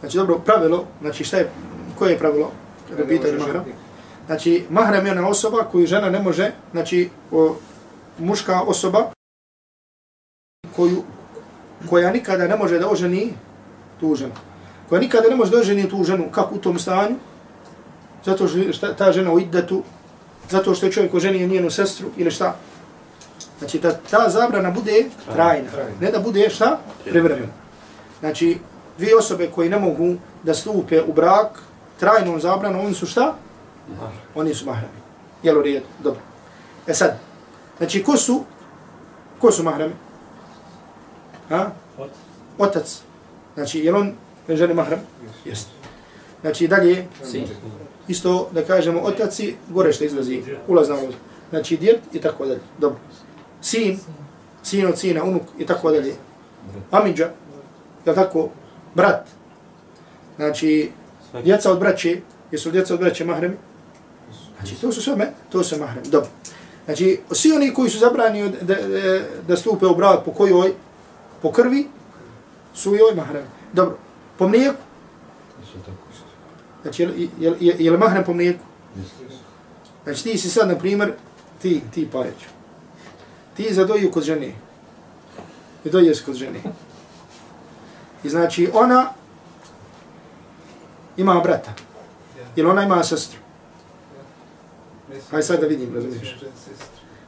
Znači, dobro, pravilo, znači šta je, koje je pravilo? Kada pitanje mahram? Znači, mahram je ona osoba koju žena ne može, znači, o, muška osoba koju, koja nikada ne može da oženi tu ženu. Koja nikada ne može da oženi tu ženu, kako u tom stanju? Zato što ta žena u idetu, zato što je čovjek oženio njenu sestru ili šta? Znači da ta zabrana bude trajna, ne da bude šta? Privremena. Znači, dvije osobe koji ne mogu da stupe u brak trajnom zabranom, oni su šta? Oni su mahrami. Jel u redu? Dobro. E sad, znači ko su, ko su mahrami? Ha? Otac. Znači, jel on želi mahram? Jeste. Znači, dalje, isto da kažemo, otaci, gore što izlazi, ulaz na ulaz. Znači, djed i tako dalje. Dobro sin, sin od sina, unuk i tako dalje. Amidža, je tako, brat. Znači, djeca od braće, jesu djeca od braće mahremi? Znači, to su sve, to su mahremi. Dobro. Znači, svi oni koji su zabrani da, da, da stupe u brak po kojoj, po krvi, su joj mahremi. Dobro. Po mlijeku? Znači, je, je, je, je li mahrem po mlijeku? Znači, ti si sad, na primjer, ti, ti pajeću ti zadoju kod žene. I doješ kod žene. I znači ona ima brata. Ili ona ima sestru. Hajde sad da vidim, razumiješ.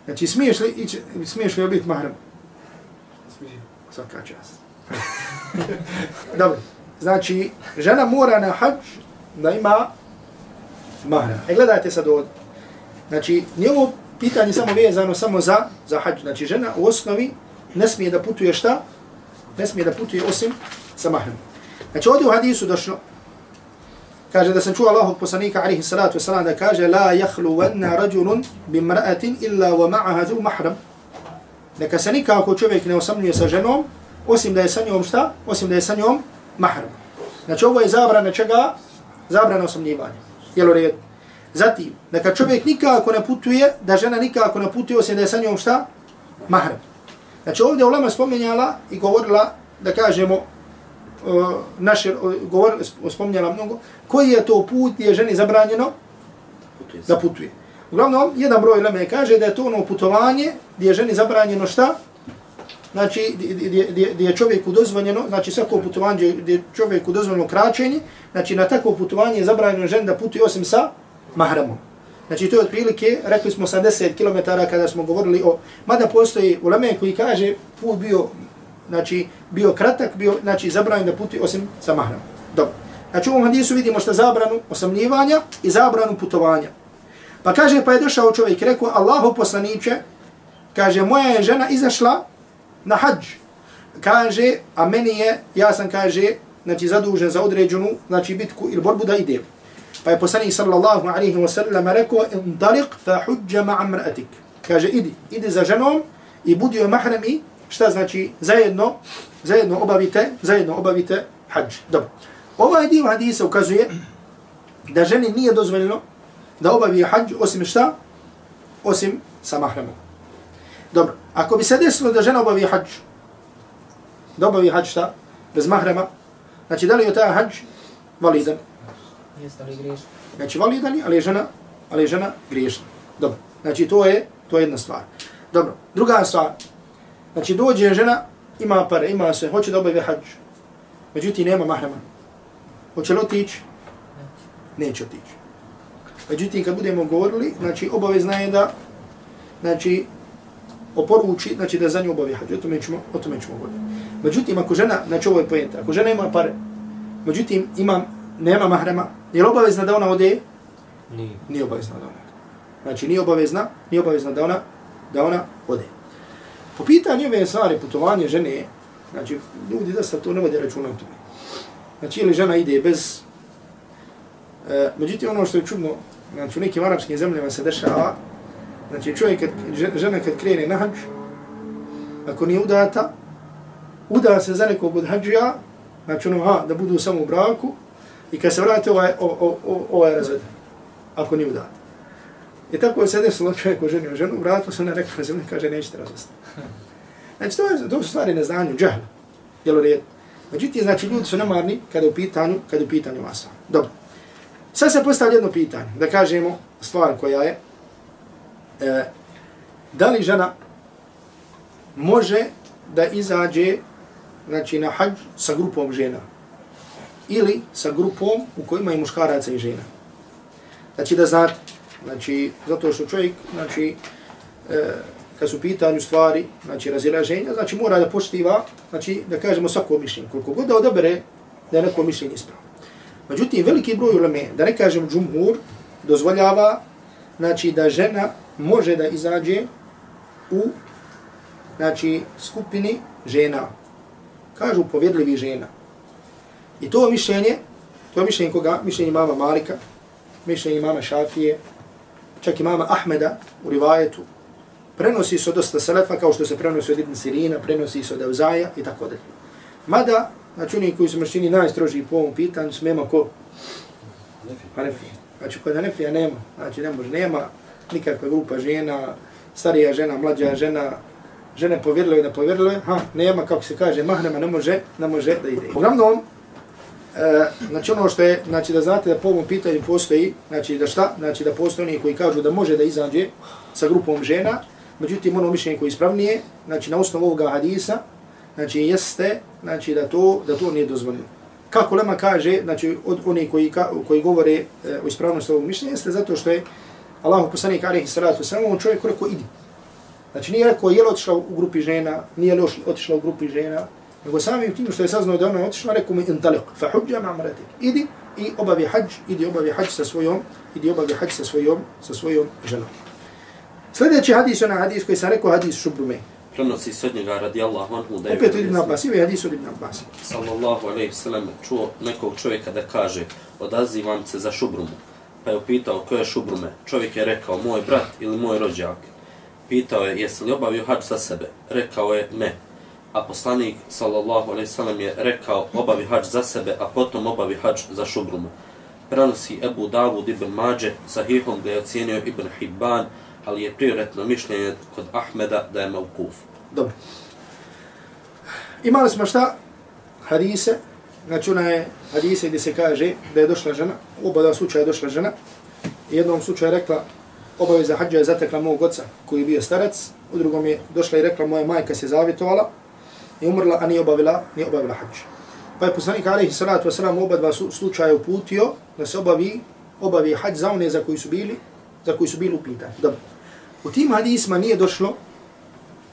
Znači smiješ li, smiješ li biti mahram? Svaka čast. Dobro. Znači, žena mora na hađ da ima mahra. E gledajte sad ovdje. Znači, nije ovo pitanje samo vezano samo za za hađ. Znači žena u osnovi ne smije da putuje šta? Ne smije da putuje osim sa mahrom. Znači ovdje u hadisu došlo kaže da sam čuo Allahog poslanika alihi salatu wasalam da kaže la jahluvanna rađunun bi mra'atin illa wa ma'aha zu mahram. Neka se nikako čovjek ne osamljuje sa ženom, osim da je sa njom šta? Osim da je sa njom mahram. Znači ovo je zabrana čega? Zabrana osamljivanja. Jel u redu? Zatim, neka čovjek nikako ne putuje, da žena nikako ne putuje, osim da je sa njom šta? Mahram. Znači ovdje ulema spomenjala i govorila, da kažemo, uh, naše, uh, govor, spominjala mnogo, koji je to put gdje je ženi zabranjeno da putuje. Uglavnom, jedan broj leme kaže da je to ono putovanje gdje je ženi zabranjeno šta? Znači, gdje- gdje gdje- je čovjeku dozvoljeno, znači svako putovanje gdje- je čovjeku dozvoljeno kraćenje, znači na takvo putovanje je zabranjeno žen da putuje osim sa mahramom. Znači to je otprilike, rekli smo 80 km kada smo govorili o, mada postoji uleme koji kaže put bio, znači bio kratak, bio, znači zabranjeno da putuje osim sa mahramom. Dobro. Znači u ovom hadisu vidimo što zabranu osamljivanja i zabranu putovanja. Pa kaže, pa je došao čovjek i rekao, Allahu poslaniće, kaže, moja je žena izašla na hađ. Kaže, a meni je, ja sam, kaže, znači zadužen za određenu, znači bitku ili borbu da idem. Pa je poslanik sallallahu alaihi wa sallam rekao, indaliq fa huđa ma'a mra'atik. Kaže, idi, idi za ženom i budi joj mahrami, i šta znači zajedno, zajedno obavite, zajedno obavite hađ. Dobro. Ovaj dio hadisa ukazuje da ženi nije dozvoljeno da obavi hađ osim šta? Osim sa mahramom. Dobro, ako bi se desilo da žena obavi hađ, da obavi hađ šta? Bez mahrama, znači da li je taj hađ validan? Jeste li griješni? Znači validan je, ali je žena, ali je žena griješna. Dobro, znači to je, to je jedna stvar. Dobro, druga stvar, znači dođe žena, ima pare, ima sve, hoće da obavi hađ, međutim nema mahrama. Hoće li otići? Neće otići. Međutim, kad budemo govorili, znači obavezna je da, znači, oporuči, znači da za nju obavi hađ. O tome ćemo, o tome ćemo govoriti. Međutim, ako žena, znači ovo je pojenta, ako žena ima pare, međutim, ima, nema mahrama, je li obavezna da ona ode? Nije. Nije obavezna da ona ode. Znači, nije obavezna, nije obavezna da ona, da ona ode. Po pitanju ove stvari, putovanje žene, znači, ljudi da to ne vode računa tome. Znači, ili žena ide bez... E, međutim, ono što je čudno, znači, u nekim arapskim zemljama se dešava, znači, čovjek, kad, žena kad krene na hađ, ako nije udata, uda se za nekog od hađija, znači, ono, ha, da budu samo u braku, i kad se vrati, ovaj, o, o, o, ovaj je razveden, ako nije udat. I tako se desilo čovjek u ženi, ženu, vratilo se, ona rekla na zemlji, kaže, nećete razvesti. Znači, to, je, to su stvari neznanju, džahla, jel u redu. Međutim, znači, ljudi su namarni kada je u pitanju, kada je u pitanju masa. Dobro. Sad se postavlja jedno pitanje, da kažemo stvar koja je, e, da li žena može da izađe znači, na hađ sa grupom žena ili sa grupom u kojima je muškaraca i žena. Znači da znate, znači, zato što čovjek, znači, e, kad su u pitanju stvari, znači razilaženja, znači mora da poštiva, znači da kažemo svako mišljenje, koliko god da odabere da je neko mišljenje ispravo. Međutim, veliki broj uleme, da ne kažem džumhur, dozvoljava, znači da žena može da izađe u, znači, skupini žena. Kažu povjedljivi žena. I to mišljenje, to mišljenje koga? Mišljenje mama Malika, mišljenje mama Šafije, čak i mama Ahmeda u rivajetu, prenosi se od dosta selefa, kao što se prenosi od Ibn Sirina, prenosi se od Evzaja i tako dalje. Mada, znači oni koji su mašini najstrožiji po ovom pitanju, smema ko? Hanefi. Znači kod Hanefija nema, znači ne može, nema nikakva grupa žena, starija žena, mlađa žena, žene povjerljive da povjerljive, ha, nema, kako se kaže, mahnema ne može, ne može da ide. Uglavnom, e, znači ono što je, znači da znate da po ovom pitanju postoji, znači da šta, znači da postoji oni koji kažu da može da izađe sa grupom žena, međutim ono mišljenje koje je ispravnije, znači na osnovu ovoga hadisa, znači jeste, znači da to, da to nije dozvoljeno. Kako Lema kaže, znači od oni koji, ka, koji govore e, o ispravnosti ovog mišljenja, jeste zato što je Allah poslanik alejhi salatu samo čovjek rekao idi. Znači nije rekao je li otišla u grupi žena, nije li otišla u grupi žena, nego samim tim što je saznao da ona otišla, rekao mu intalik, fa huđa ma'maratik. Idi i obavi hađ, idi obavi hađ sa svojom, idi obavi hađ sa svojom, sa svojom ženom. Sljedeći hadis je na hadis koji sam rekao hadis šubrume prenosi se od njega radijallahu anhu da je Opet Ibn Abbas, i ovaj hadis od Ibn Abbas. sallallahu alejhi ve sellem čuo nekog čovjeka da kaže odazivam se za šubrumu. Pa je upitao ko je šubrume. Čovjek je rekao moj brat ili moj rođak. Pitao je jesi li obavio hađ za sebe. Rekao je ne. A poslanik sallallahu alejhi ve sellem je rekao obavi hađ za sebe, a potom obavi hađ za šubrumu. Prenosi Ebu Davud ibn Mađe, sahihom ga je ocijenio Ibn Hibban, ali je prioretno mišljenje kod Ahmeda da je maukuf. Dobro. Imali smo šta? Hadise. Znači ona je hadise gdje se kaže da je došla žena, u oba dva slučaja je došla žena. I jednom slučaju je rekla obaveza hađa je zatekla mog oca koji je bio starac. U drugom je došla i rekla moja majka se zavjetovala i umrla, a nije obavila, nije obavila hađa. Pa je poslanik alaihi salatu wasalam u oba dva slučaja uputio da se obavi, obavi hađ za one za koji su bili, za koji su bili upitani. Dobro. U tim hadisma nije došlo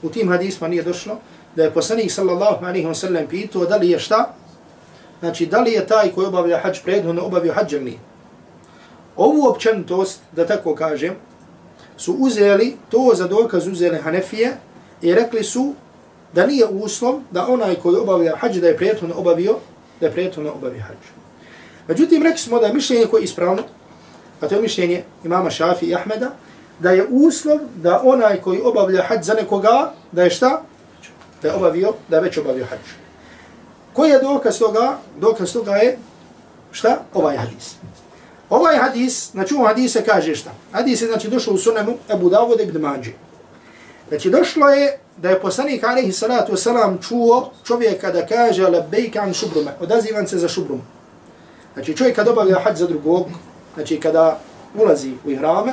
u tim hadisma nije došlo da je poslanik sallallahu alaihi wa sallam pitao da li je šta? Znači, da li je taj koji obavlja hađ prethodno obavio hađ ili nije? Ovu općenitost, da tako kažem, su uzeli, to za dokaz uzeli Hanefije i rekli su da nije uslov da onaj koji obavlja hađ da je prethodno obavio, da je prethodno obavio hađ. Međutim, rekli smo da je mišljenje koje je ispravno, a to je mišljenje imama Šafi i Ahmeda, da je uslov da onaj koji obavlja hađ za nekoga, da je šta? Da je obavio, da je već obavio hađ. Koji je dokaz toga? Dokaz toga je šta? Ovaj hadis. Ovaj hadis, znači u hadise kaže šta? Hadis je znači došao u sunanu Ebu Dawud ibn Mađe. Znači došlo je da je poslanik alaihi salatu wasalam čuo čovjeka da kaže labejka an šubrume, odazivan se za šubrum. Znači čovjek kad obavlja hađ za drugog, znači kada ulazi u ihrame,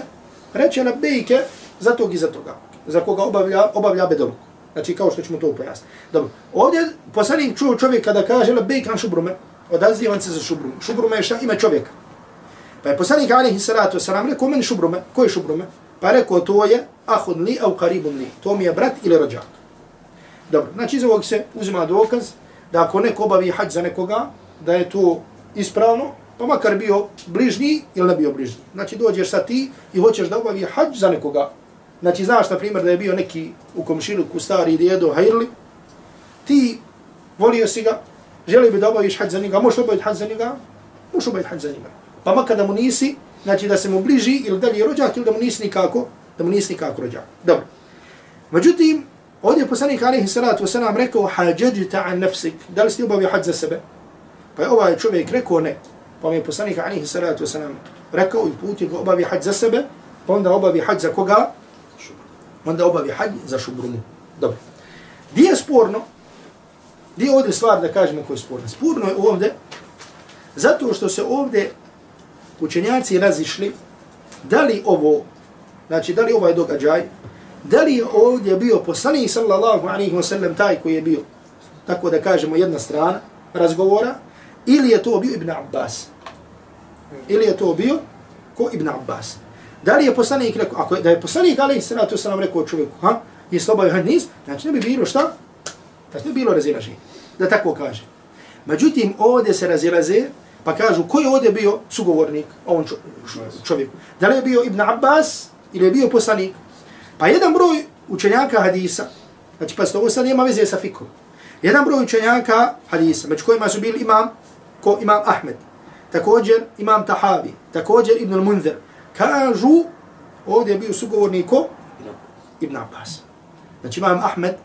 reče labejke za tog i za toga, za koga obavlja, obavlja bedoluk. Znači kao što ćemo to pojasniti. Dobro, ovdje poslanik čuo čovjeka da kaže labejka an šubrume, odazivam se za šubrum. Šubrume je šta? Ime čovjeka. Pa je poslanik alaihi salatu wasalam rekao meni šubrume, ko je šubrume? Pa je rekao to je ahun li au karibun li, to mi je brat ili rođak. Dobro, znači iz ovog se uzima dokaz da ako neko obavi hađ za nekoga, da je to ispravno, pa makar bio bližnji ili ne bio bližnji. Znači dođeš sa ti i hoćeš da obavi hađ za nekoga. Znači znaš na primjer da je bio neki u komšiluku stari djedo hajrli, ti volio si ga, želi bi da obaviš hađ za njega, možeš obaviti hađ za njega, možeš obaviti hađ za njega. Pa makar da mu nisi, znači da se mu bliži ili dalje rođak ili da mu nisi nikako, da mu nisi nikako rođak. Dobro. Međutim, ovdje je poslanik alaihi salatu wasalam rekao hađađita an nafsik, da li si obavio hađ za sebe? Pa je ovaj čovjek rekao ne. Pa mi je poslanik alihi salatu wasalam rekao i putio ga obavi hađ za sebe, pa onda obavi hađ za koga? Onda obavi hađ za šubrumu. Dobro. Gdje je sporno? Gdje je ovdje stvar da kažemo koji je sporno? Sporno je ovdje zato što se ovdje učenjaci razišli da li ovo, znači da li ovaj događaj, da li je ovdje bio poslanik sallallahu alaihi wasallam taj koji je bio, tako da kažemo jedna strana razgovora, ili je to bio Ibn Abbas. Ili je to bio ko Ibn Abbas. Da li je poslanik rekao, ako je, da je poslanik alaihi sallatu sallam rekao čovjeku, ha, je slobao je niz, znači ne bi bilo šta? Znači ne bi bilo razilaženje, da tako kaže. Međutim, ovdje se razilaze, pa kažu ko je ovdje bio sugovornik ovom čo, čovjeku. Da li je bio Ibn Abbas ili je bio poslanik? Pa jedan broj učenjaka hadisa, znači pa ovo sad nema veze sa fikom. Jedan broj učenjaka hadisa, među kojima su bili imam, ko imam Ahmed, također imam Tahavi, također Ibn al-Munzir, kažu ovdje je bio sugovornik ko? Ibn Abbas. Znači imam Ahmed,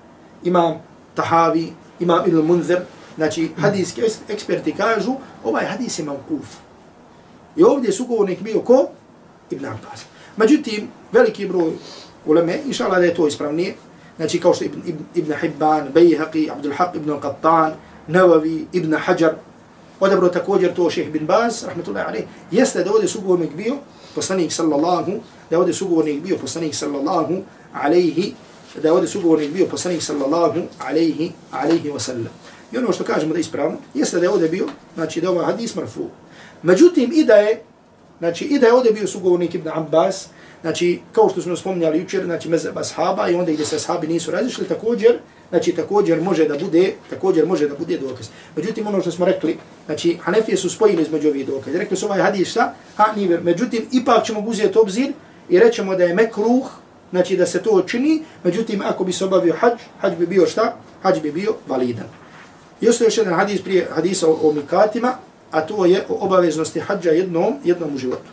imam Tahavi, imam Ibn al-Munzir, znači hadijski eksperti kažu ovaj hadis je mavkuf. I ovdje je sugovornik bio ko? Ibn Abbas. Međutim, veliki broj uleme, inša Allah da je to ispravnije, znači kao što Ibn, Ibn, Ibn Hibban, Bejhaqi, Abdul Haq ibn Qattan, Nawawi, Ibn Hajar, odabro također to šeheh bin Baz, rahmatullahi alaih, jeste da ovdje sugovornik bio poslanik sallallahu, da ovdje sugovornik bio poslanik sallallahu alaihi, da ovdje sugovornik bio poslanik sallallahu alaihi, alaihi wa sallam. I ono što kažemo da je ispravno, jeste da je ovdje bio, znači da je ovaj hadis marfu. Međutim, i da je, znači i da je ovdje bio sugovornik Ibn Abbas, znači kao što smo spominjali jučer, znači mezeba ashaba i onda gdje se ashabi nisu razišli, također, znači također može da bude, također može da bude dokaz. Međutim, ono što smo rekli, znači Hanefije su spojili između ovih dokaza. Rekli su ovaj hadis šta? Ha, nije, međutim, ipak ćemo uzeti obzir i rećemo da je mekruh, znači da se to čini, međutim ako bi se obavio hađ, hađ bi bio šta? Hađ bi bio validan. I još jedan hadis prije hadisa o, o mikatima, a to je o obaveznosti hađa jednom, jednom u životu.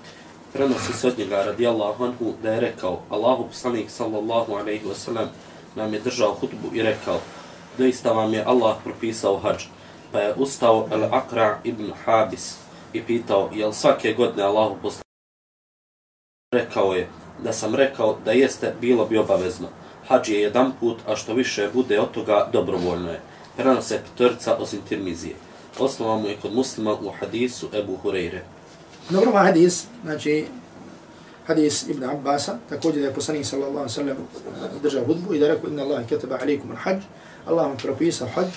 Prenosi se od njega radijallahu anhu da je rekao Allahu poslanik sallallahu alaihi wasallam nam je držao hutbu i rekao doista vam je Allah propisao hađ. Pa je ustao Al-Aqra ibn Habis i pitao jel svake godine Allahu poslanik rekao je da sam rekao da jeste bilo bi obavezno. Hađ je jedan put, a što više bude od toga dobrovoljno je. Prenose petorca osim Tirmizije. Osnova mu je kod muslima u hadisu Ebu Hureyre. Dobro, ovaj hadis, znači, hadis Ibn Abbasa, također da je poslanik sallallahu alaihi sallam držao hudbu i da rekao, inna Allah kataba alaikum al hađ, Allah vam propisao hađ,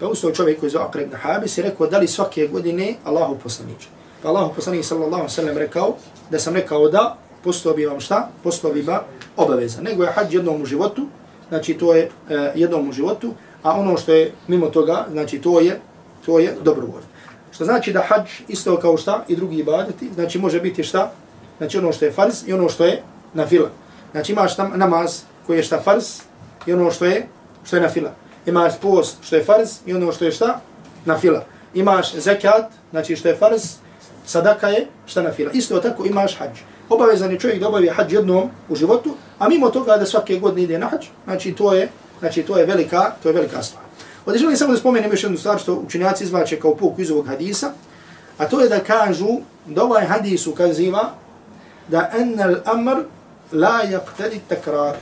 pa ustao čovjek koji je Akra ibn Habis i rekao, da li svake godine Allahu poslanić? Pa Allahu poslanik sallallahu alaihi sallam rekao, da sam rekao da, postao bi vam šta? Postao bi ba obaveza. Nego je hađ jednom u životu, znači to je uh, jednom u životu, a ono što je mimo toga, znači to je to je dobrovoljno. Što znači da hađ isto kao šta i drugi ibadeti, znači može biti šta? Znači ono što je farz i ono što je na fila. Znači imaš tam namaz koji je šta farz i ono što je što je na fila. Imaš post što je farz i ono što je šta? Na fila. Imaš zekat, znači što je farz, sadaka je šta na fila. Isto tako imaš hađ. Obavezan je čovjek da obavi hađ jednom u životu, a mimo toga da svake godine ide na hađ, znači to je, znači to je velika, to je velika stvar. Ovdje želim samo da spomenem još jednu stvar što učenjaci izvače kao puk iz ovog hadisa, a to je da kažu da ovaj hadis ukaziva da enel amr la yaqtadi takrar.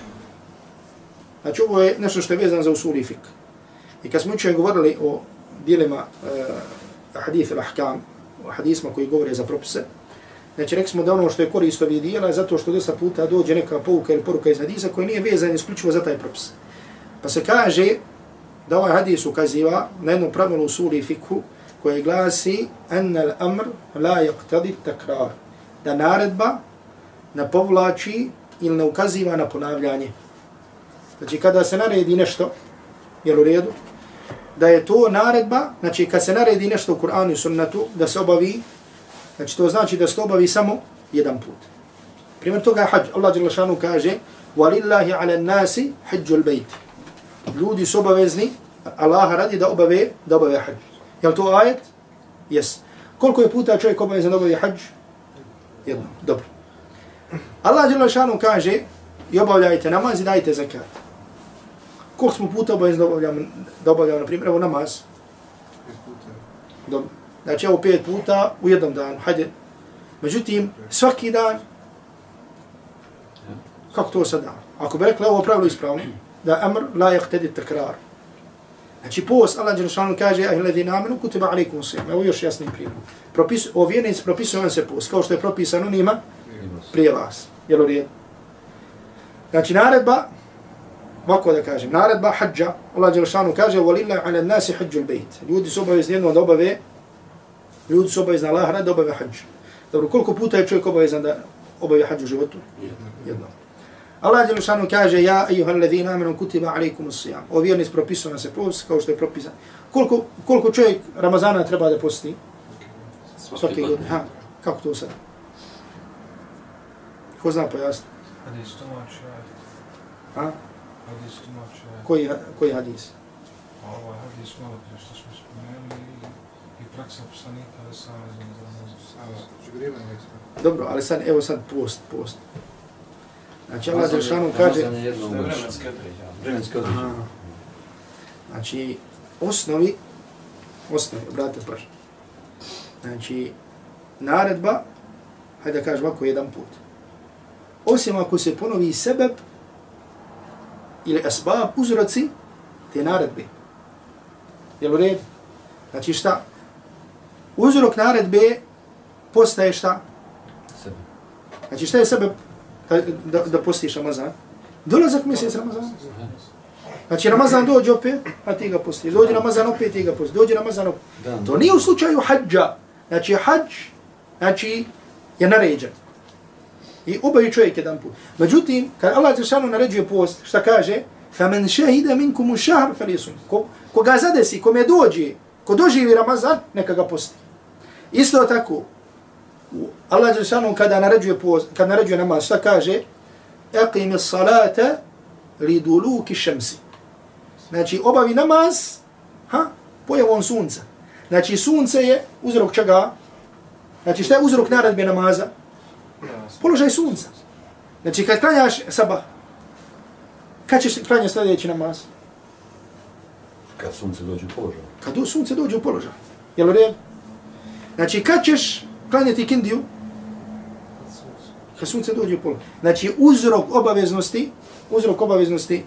Znači ovo je nešto što je vezano za usuli fik. I kad smo učer govorili o dijelima uh, hadith il-ahkam, o hadisma koji govore za propise, znači rekli smo da ono što je korist ovih dijela je zato što dosta puta dođe neka pouka ili poruka iz hadisa koja nije vezana isključivo za taj propis. Pa se kaže da ovaj hadis ukaziva na jednu pravilu u suri fikhu koje glasi enna l'amr la yaqtadi takrar da naredba ne povlači ili ne ukaziva na ponavljanje. Znači kada se naredi nešto, jel u redu, da je to naredba, znači kad se naredi nešto u Kur'anu i sunnatu, da se obavi, znači to znači da se obavi samo jedan put. Primjer toga je hađ. Allah Đelešanu kaže وَلِلَّهِ عَلَى النَّاسِ حِجُّ الْبَيْتِ ljudi su obavezni Allah radi da obave, da obave hađ. Je to ajet? Jes. Koliko je puta čovjek obavezan da obave hađ? Jedno. Dobro. Allah dželle šanu kaže i obavljajte namaz i dajte zakat. Koliko smo puta obavezni da obavljamo, da obavljamo, na primjer, evo namaz? Dobro. Znači, evo pet puta u jednom danu. Hajde. Međutim, svaki dan, kako to sad da? Ako bi rekli ovo pravilo ispravno, da amr la yaqtadi takrar. Znači post Allah dželešan kaže ehledina amenu kutiba alejkum sim. Evo još jasni primjer. Propis ovjeren se propisuje on se post kao što je propisano nima prije vas. Jel li je? Znači naredba Mako da kažem, naredba hađa, Allah Đelšanu kaže, volila ala nasi hađu l-bejt. Ljudi su obavezni jednom da obave, ljudi su obavezni Allah da obave hađu. Dobro, koliko puta je čovjek obavezan da obave hađu u životu? Jednom. Allah je šanu kaže ja ayuha alladhina amanu kutiba alaykum as-siyam. O vjernici propisano se post kao što je propisano. Koliko koliko čovjek Ramazana treba da posti? Svaki godin. Ha, kako to sad? Ko zna pojasniti? Hadis tumači Ha? Hadis tumači Koji, koji hadis? A ovaj hadis malo prije što smo spomenuli i praksa poslanika da sam za namaz. Dobro, ali sad, evo sad post, post. Znači Allah Đelšanu kaže... Vremenski određaj. Znači, osnovi, osnovi, brate pažnje. Znači, naredba, hajde da kažem ovako jedan put. Osim ako se ponovi sebeb ili asbab, uzroci te naredbe. Jel u red? Znači šta? Uzrok naredbe postaje šta? Sebe. Znači šta je sebeb? da, da, da postiš Ramazan. Dolazak mjesec Ramazan. Znači Ramazan dođe opet, a ti ga postiš. Dođe Ramazan opet, ti ga postiš. Dođe Ramazan opet. To nije u slučaju hađa. Znači hađ, znači je naređen. I obaju čovjek jedan put. Međutim, kad Allah Žešanu naređuje post, šta kaže? فَمَنْ شَهِدَ مِنْكُمُ شَهْرُ فَلِيسُمْ ko, ko ga zadesi, kome dođe, ko doživi Ramazan, neka ga posti. Isto tako, Allah Đelšanu kada naređuje, post, kada naređuje namaz, šta kaže? eqimi salata li duluki šemsi. Znači, obavi namaz, ha, pojavom sunca. Znači, sunce je uzrok čega? Znači, šta je uzrok naredbe namaza? Položaj sunca. Znači, kad klanjaš sabah, kad ćeš klanjati sljedeći namaz? Kad sunce dođe u položaj. Kad sunce dođe u položaj. Jel u redu? Znači, kad ćeš klanjati kindiju? Kad sunce dođe u položaj. Znači, uzrok obaveznosti, uzrok obaveznosti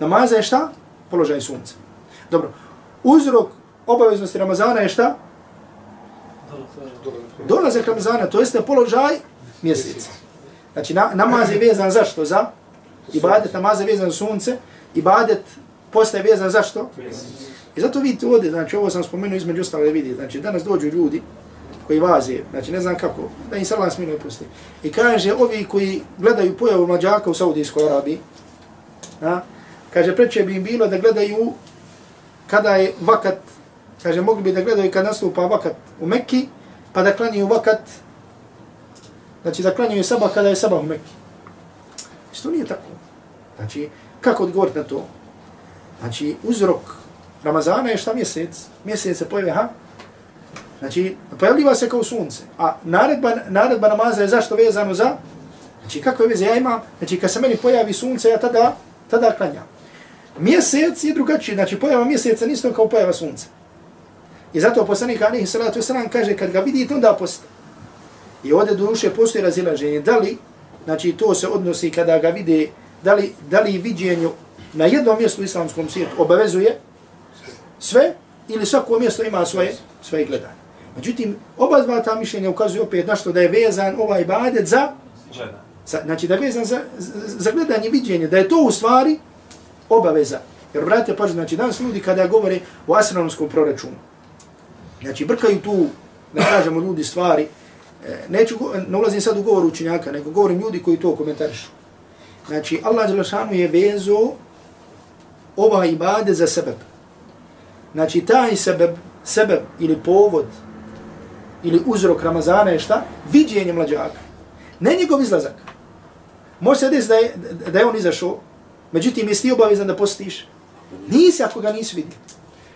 namaza je šta? Položaj sunca. Dobro. Uzrok obaveznosti Ramazana je šta? Dolazak Ramazana, to jeste položaj mjeseca. Znači, na, namaz je vezan zašto? Za ibadet, namaz je vezan za sunce, ibadet postaje vezan zašto? I zato vidite ovdje, znači ovo sam spomenuo između ostale vidi, znači danas dođu ljudi koji vaze, znači ne znam kako, da im salam smiluje pusti. I kaže, ovi koji gledaju pojavu mlađaka u Saudijskoj Arabiji, a, kaže, preće bi im bilo da gledaju kada je vakat, kaže, mogli bi da gledaju kad nastupa vakat u Mekki, pa da klanjuju vakat, znači da klanjuju sabah kada je sabah u Mekki. Znači, to nije tako. Znači, kako odgovoriti na to? Znači, uzrok Ramazana je šta mjesec? Mjesec se pojave, ha? Znači, pojavljiva se kao sunce. A naredba, naredba namaza je zašto vezano za? Znači, kako je veze? Ja imam, znači, kad se meni pojavi sunce, ja tada, tada klanjam. Mjesec je drugačiji, znači, pojava mjeseca nisto kao pojava sunca. I zato poslanik Alihi Salatu Wasalam kaže, kad ga vidite, onda postite. I ovdje do duše postoji razilaženje. Da li, znači, to se odnosi kada ga vide, da li, da li viđenju na jednom mjestu u islamskom svijetu obavezuje sve ili svako mjesto ima svoje, svoje gledanje. Međutim, oba dva ta mišljenja ukazuju opet na što da je vezan ovaj ibadet za, za znači da je vezan za, za gledanje viđenje, da je to u stvari obaveza. Jer, brate, pa znači danas ljudi kada govore o astronomskom proračunu, znači brkaju tu, da kažemo ljudi stvari, e, neću, ne ulazim sad u govor učenjaka, nego govorim ljudi koji to komentarišu. Znači, Allah Đelešanu je vezo ova ibade za sebeb. Znači, taj sebeb, sebeb ili povod ili uzrok Ramazana je šta? Viđenje mlađaka. Ne njegov izlazak. Može se desiti da je, da je on izašao, međutim, jesi ti obavezan da postiš? Nisi ako ga nisi vidio.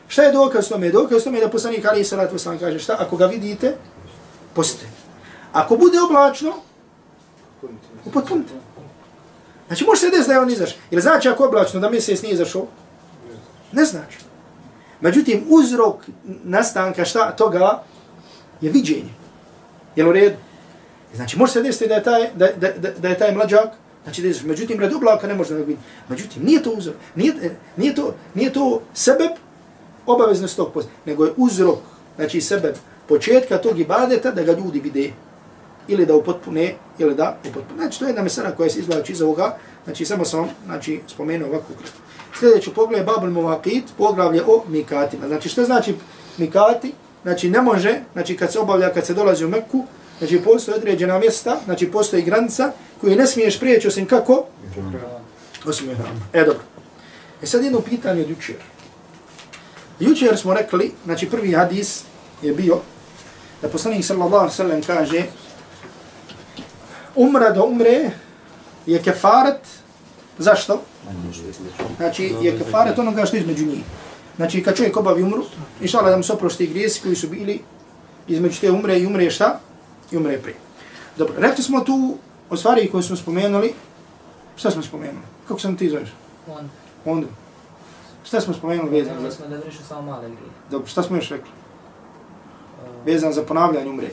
Šta je dokaz tome? Dokaz tome je da poslanik Ali Salatu Veselam kaže šta? Ako ga vidite, postite. Ako bude oblačno, upotpunite. Znači, može se desiti da je on izašao. Ili znači ako oblačno da mjesec nije izašao? Ne znači. Međutim, uzrok nastanka šta toga je viđenje. Jel u redu? Znači, može se desiti da je taj, da, da, da, da je taj mlađak, znači da je, međutim, radi oblaka ne može da vidi. Međutim, nije to uzrok, nije, e, nije, to, nije to sebeb obaveznost tog posta, nego je uzrok, znači sebeb početka tog ibadeta da ga ljudi vide ili da upotpune, ili da upotpune. Znači, to je jedna mesela koja se izvlači iz ovoga, znači, samo sam, znači, spomenuo ovako kratko. Sljedeći pogled je Babel Muvakit, poglavlje o mikatima. Znači, što znači mikati? Znači, ne može, znači, kad se obavlja, kad se dolazi u Mekku, znači, postoje određena mjesta, znači, postoji granica koju ne smiješ prijeći osim kako? Osim je. E, dobro. E sad jedno pitanje od jučer. Jučer smo rekli, znači, prvi hadis je bio da poslanik sallallahu sallam kaže umra do umre je kefaret, zašto? Znači, je kefaret onoga što između njih. Znači, kad čovjek obavi umru, inša Allah da mu se oprosti grijesi koji su bili između te umre i umre šta? I umre prije. Dobro, rekli smo tu o stvari koje smo spomenuli. Šta smo spomenuli? Kako sam ti zoveš? On. Onda. Šta smo spomenuli vezano Spomenuli za... smo da vrišu samo male grije. Dobro, šta smo još rekli? Uh, Vezano za ponavljanje umre.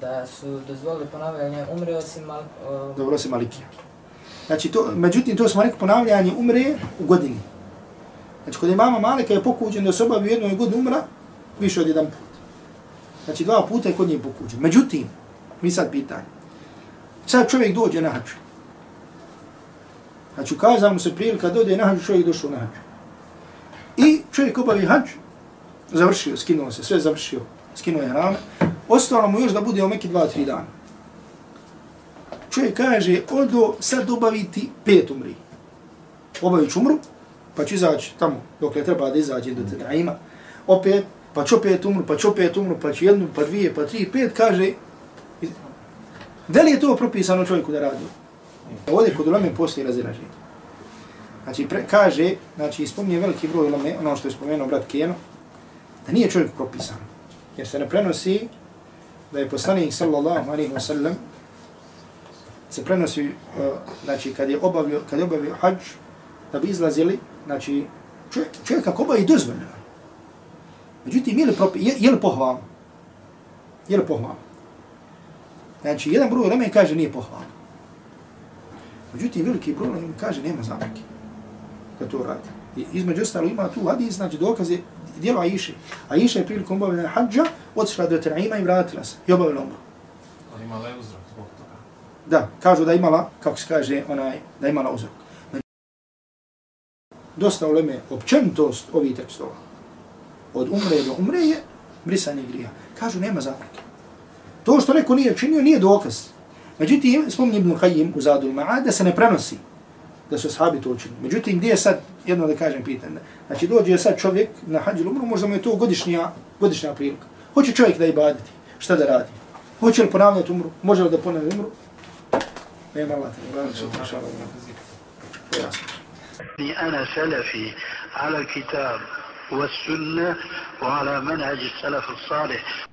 Da su dozvolili ponavljanje umre osim mal... Uh, Dobro, se malikija. Znači, to, međutim, to smo rekli ponavljanje umre u godini. Znači, kod imama Malika je pokuđen da se obavi u jednoj godini umra više od jedan put. Znači, dva puta je kod nje pokuđen. Međutim, mi sad pitanje. Sad čovjek dođe na hađu. Znači, ukazao mu se prilika dođe na hađu, čovjek došao na hađu. I čovjek obavi hađu, završio, skinuo se, sve završio, skinuo je rame. Ostalo mu još da bude u Meki dva, tri dana. Čovjek kaže, odo sad obaviti pet umri. Obavit umru, pa ću izaći tamo dok je treba da izađem do tega. Opet, pa ću opet umru, pa ću opet umru, pa ću jednu, pa dvije, pa tri, pet, kaže, da li je to propisano čovjeku da radi? Ovdje kod ulame postoji razilaženje. Znači, pre, kaže, znači, spominje veliki broj ulame, ono što je spomenuo brat Keno, da nije čovjek propisan. Jer se ne prenosi da je poslanik sallallahu alaihi wa sallam se prenosi, uh, znači, kad je obavio, kad je obavio hađ, da bi izlazili, znači, čovjek, čovjek kako obavi dozvoljeno. Međutim, je li, propi, je, je li pohvalno? Je li pohvalno? Znači, jedan broj uleme kaže nije pohvalno. Međutim, veliki broj uleme kaže nema zapreke da to radi. I između ostalo ima tu hadis, znači dokaze dijelo Aisha. Aisha je prilikom obavljena hađa, otišla do Tenaima i vratila se. I obavila umru. Ali imala je uzrok zbog toga. Da, kažu da imala, kako se kaže, onaj, da imala uzrok. Dosta uleme općenitost ovih tekstova. Od umre do umre je brisanje grija. Kažu nema zapreke. To što neko nije činio nije dokaz. Međutim, spomni Ibn Qayyim u Zadul Ma'ad da se ne prenosi da su sahabi to učinili. Međutim, gdje je sad, jedno da kažem pitanje, znači dođe sad čovjek na hađu umru, možda mu je to godišnja, godišnja prilika. Hoće čovjek da ibaditi, šta da radi? Hoće li ponavljati umru? Može li da ponavlja umru? Nema Allah, أنا سلفي على الكتاب والسنة وعلى منهج السلف الصالح.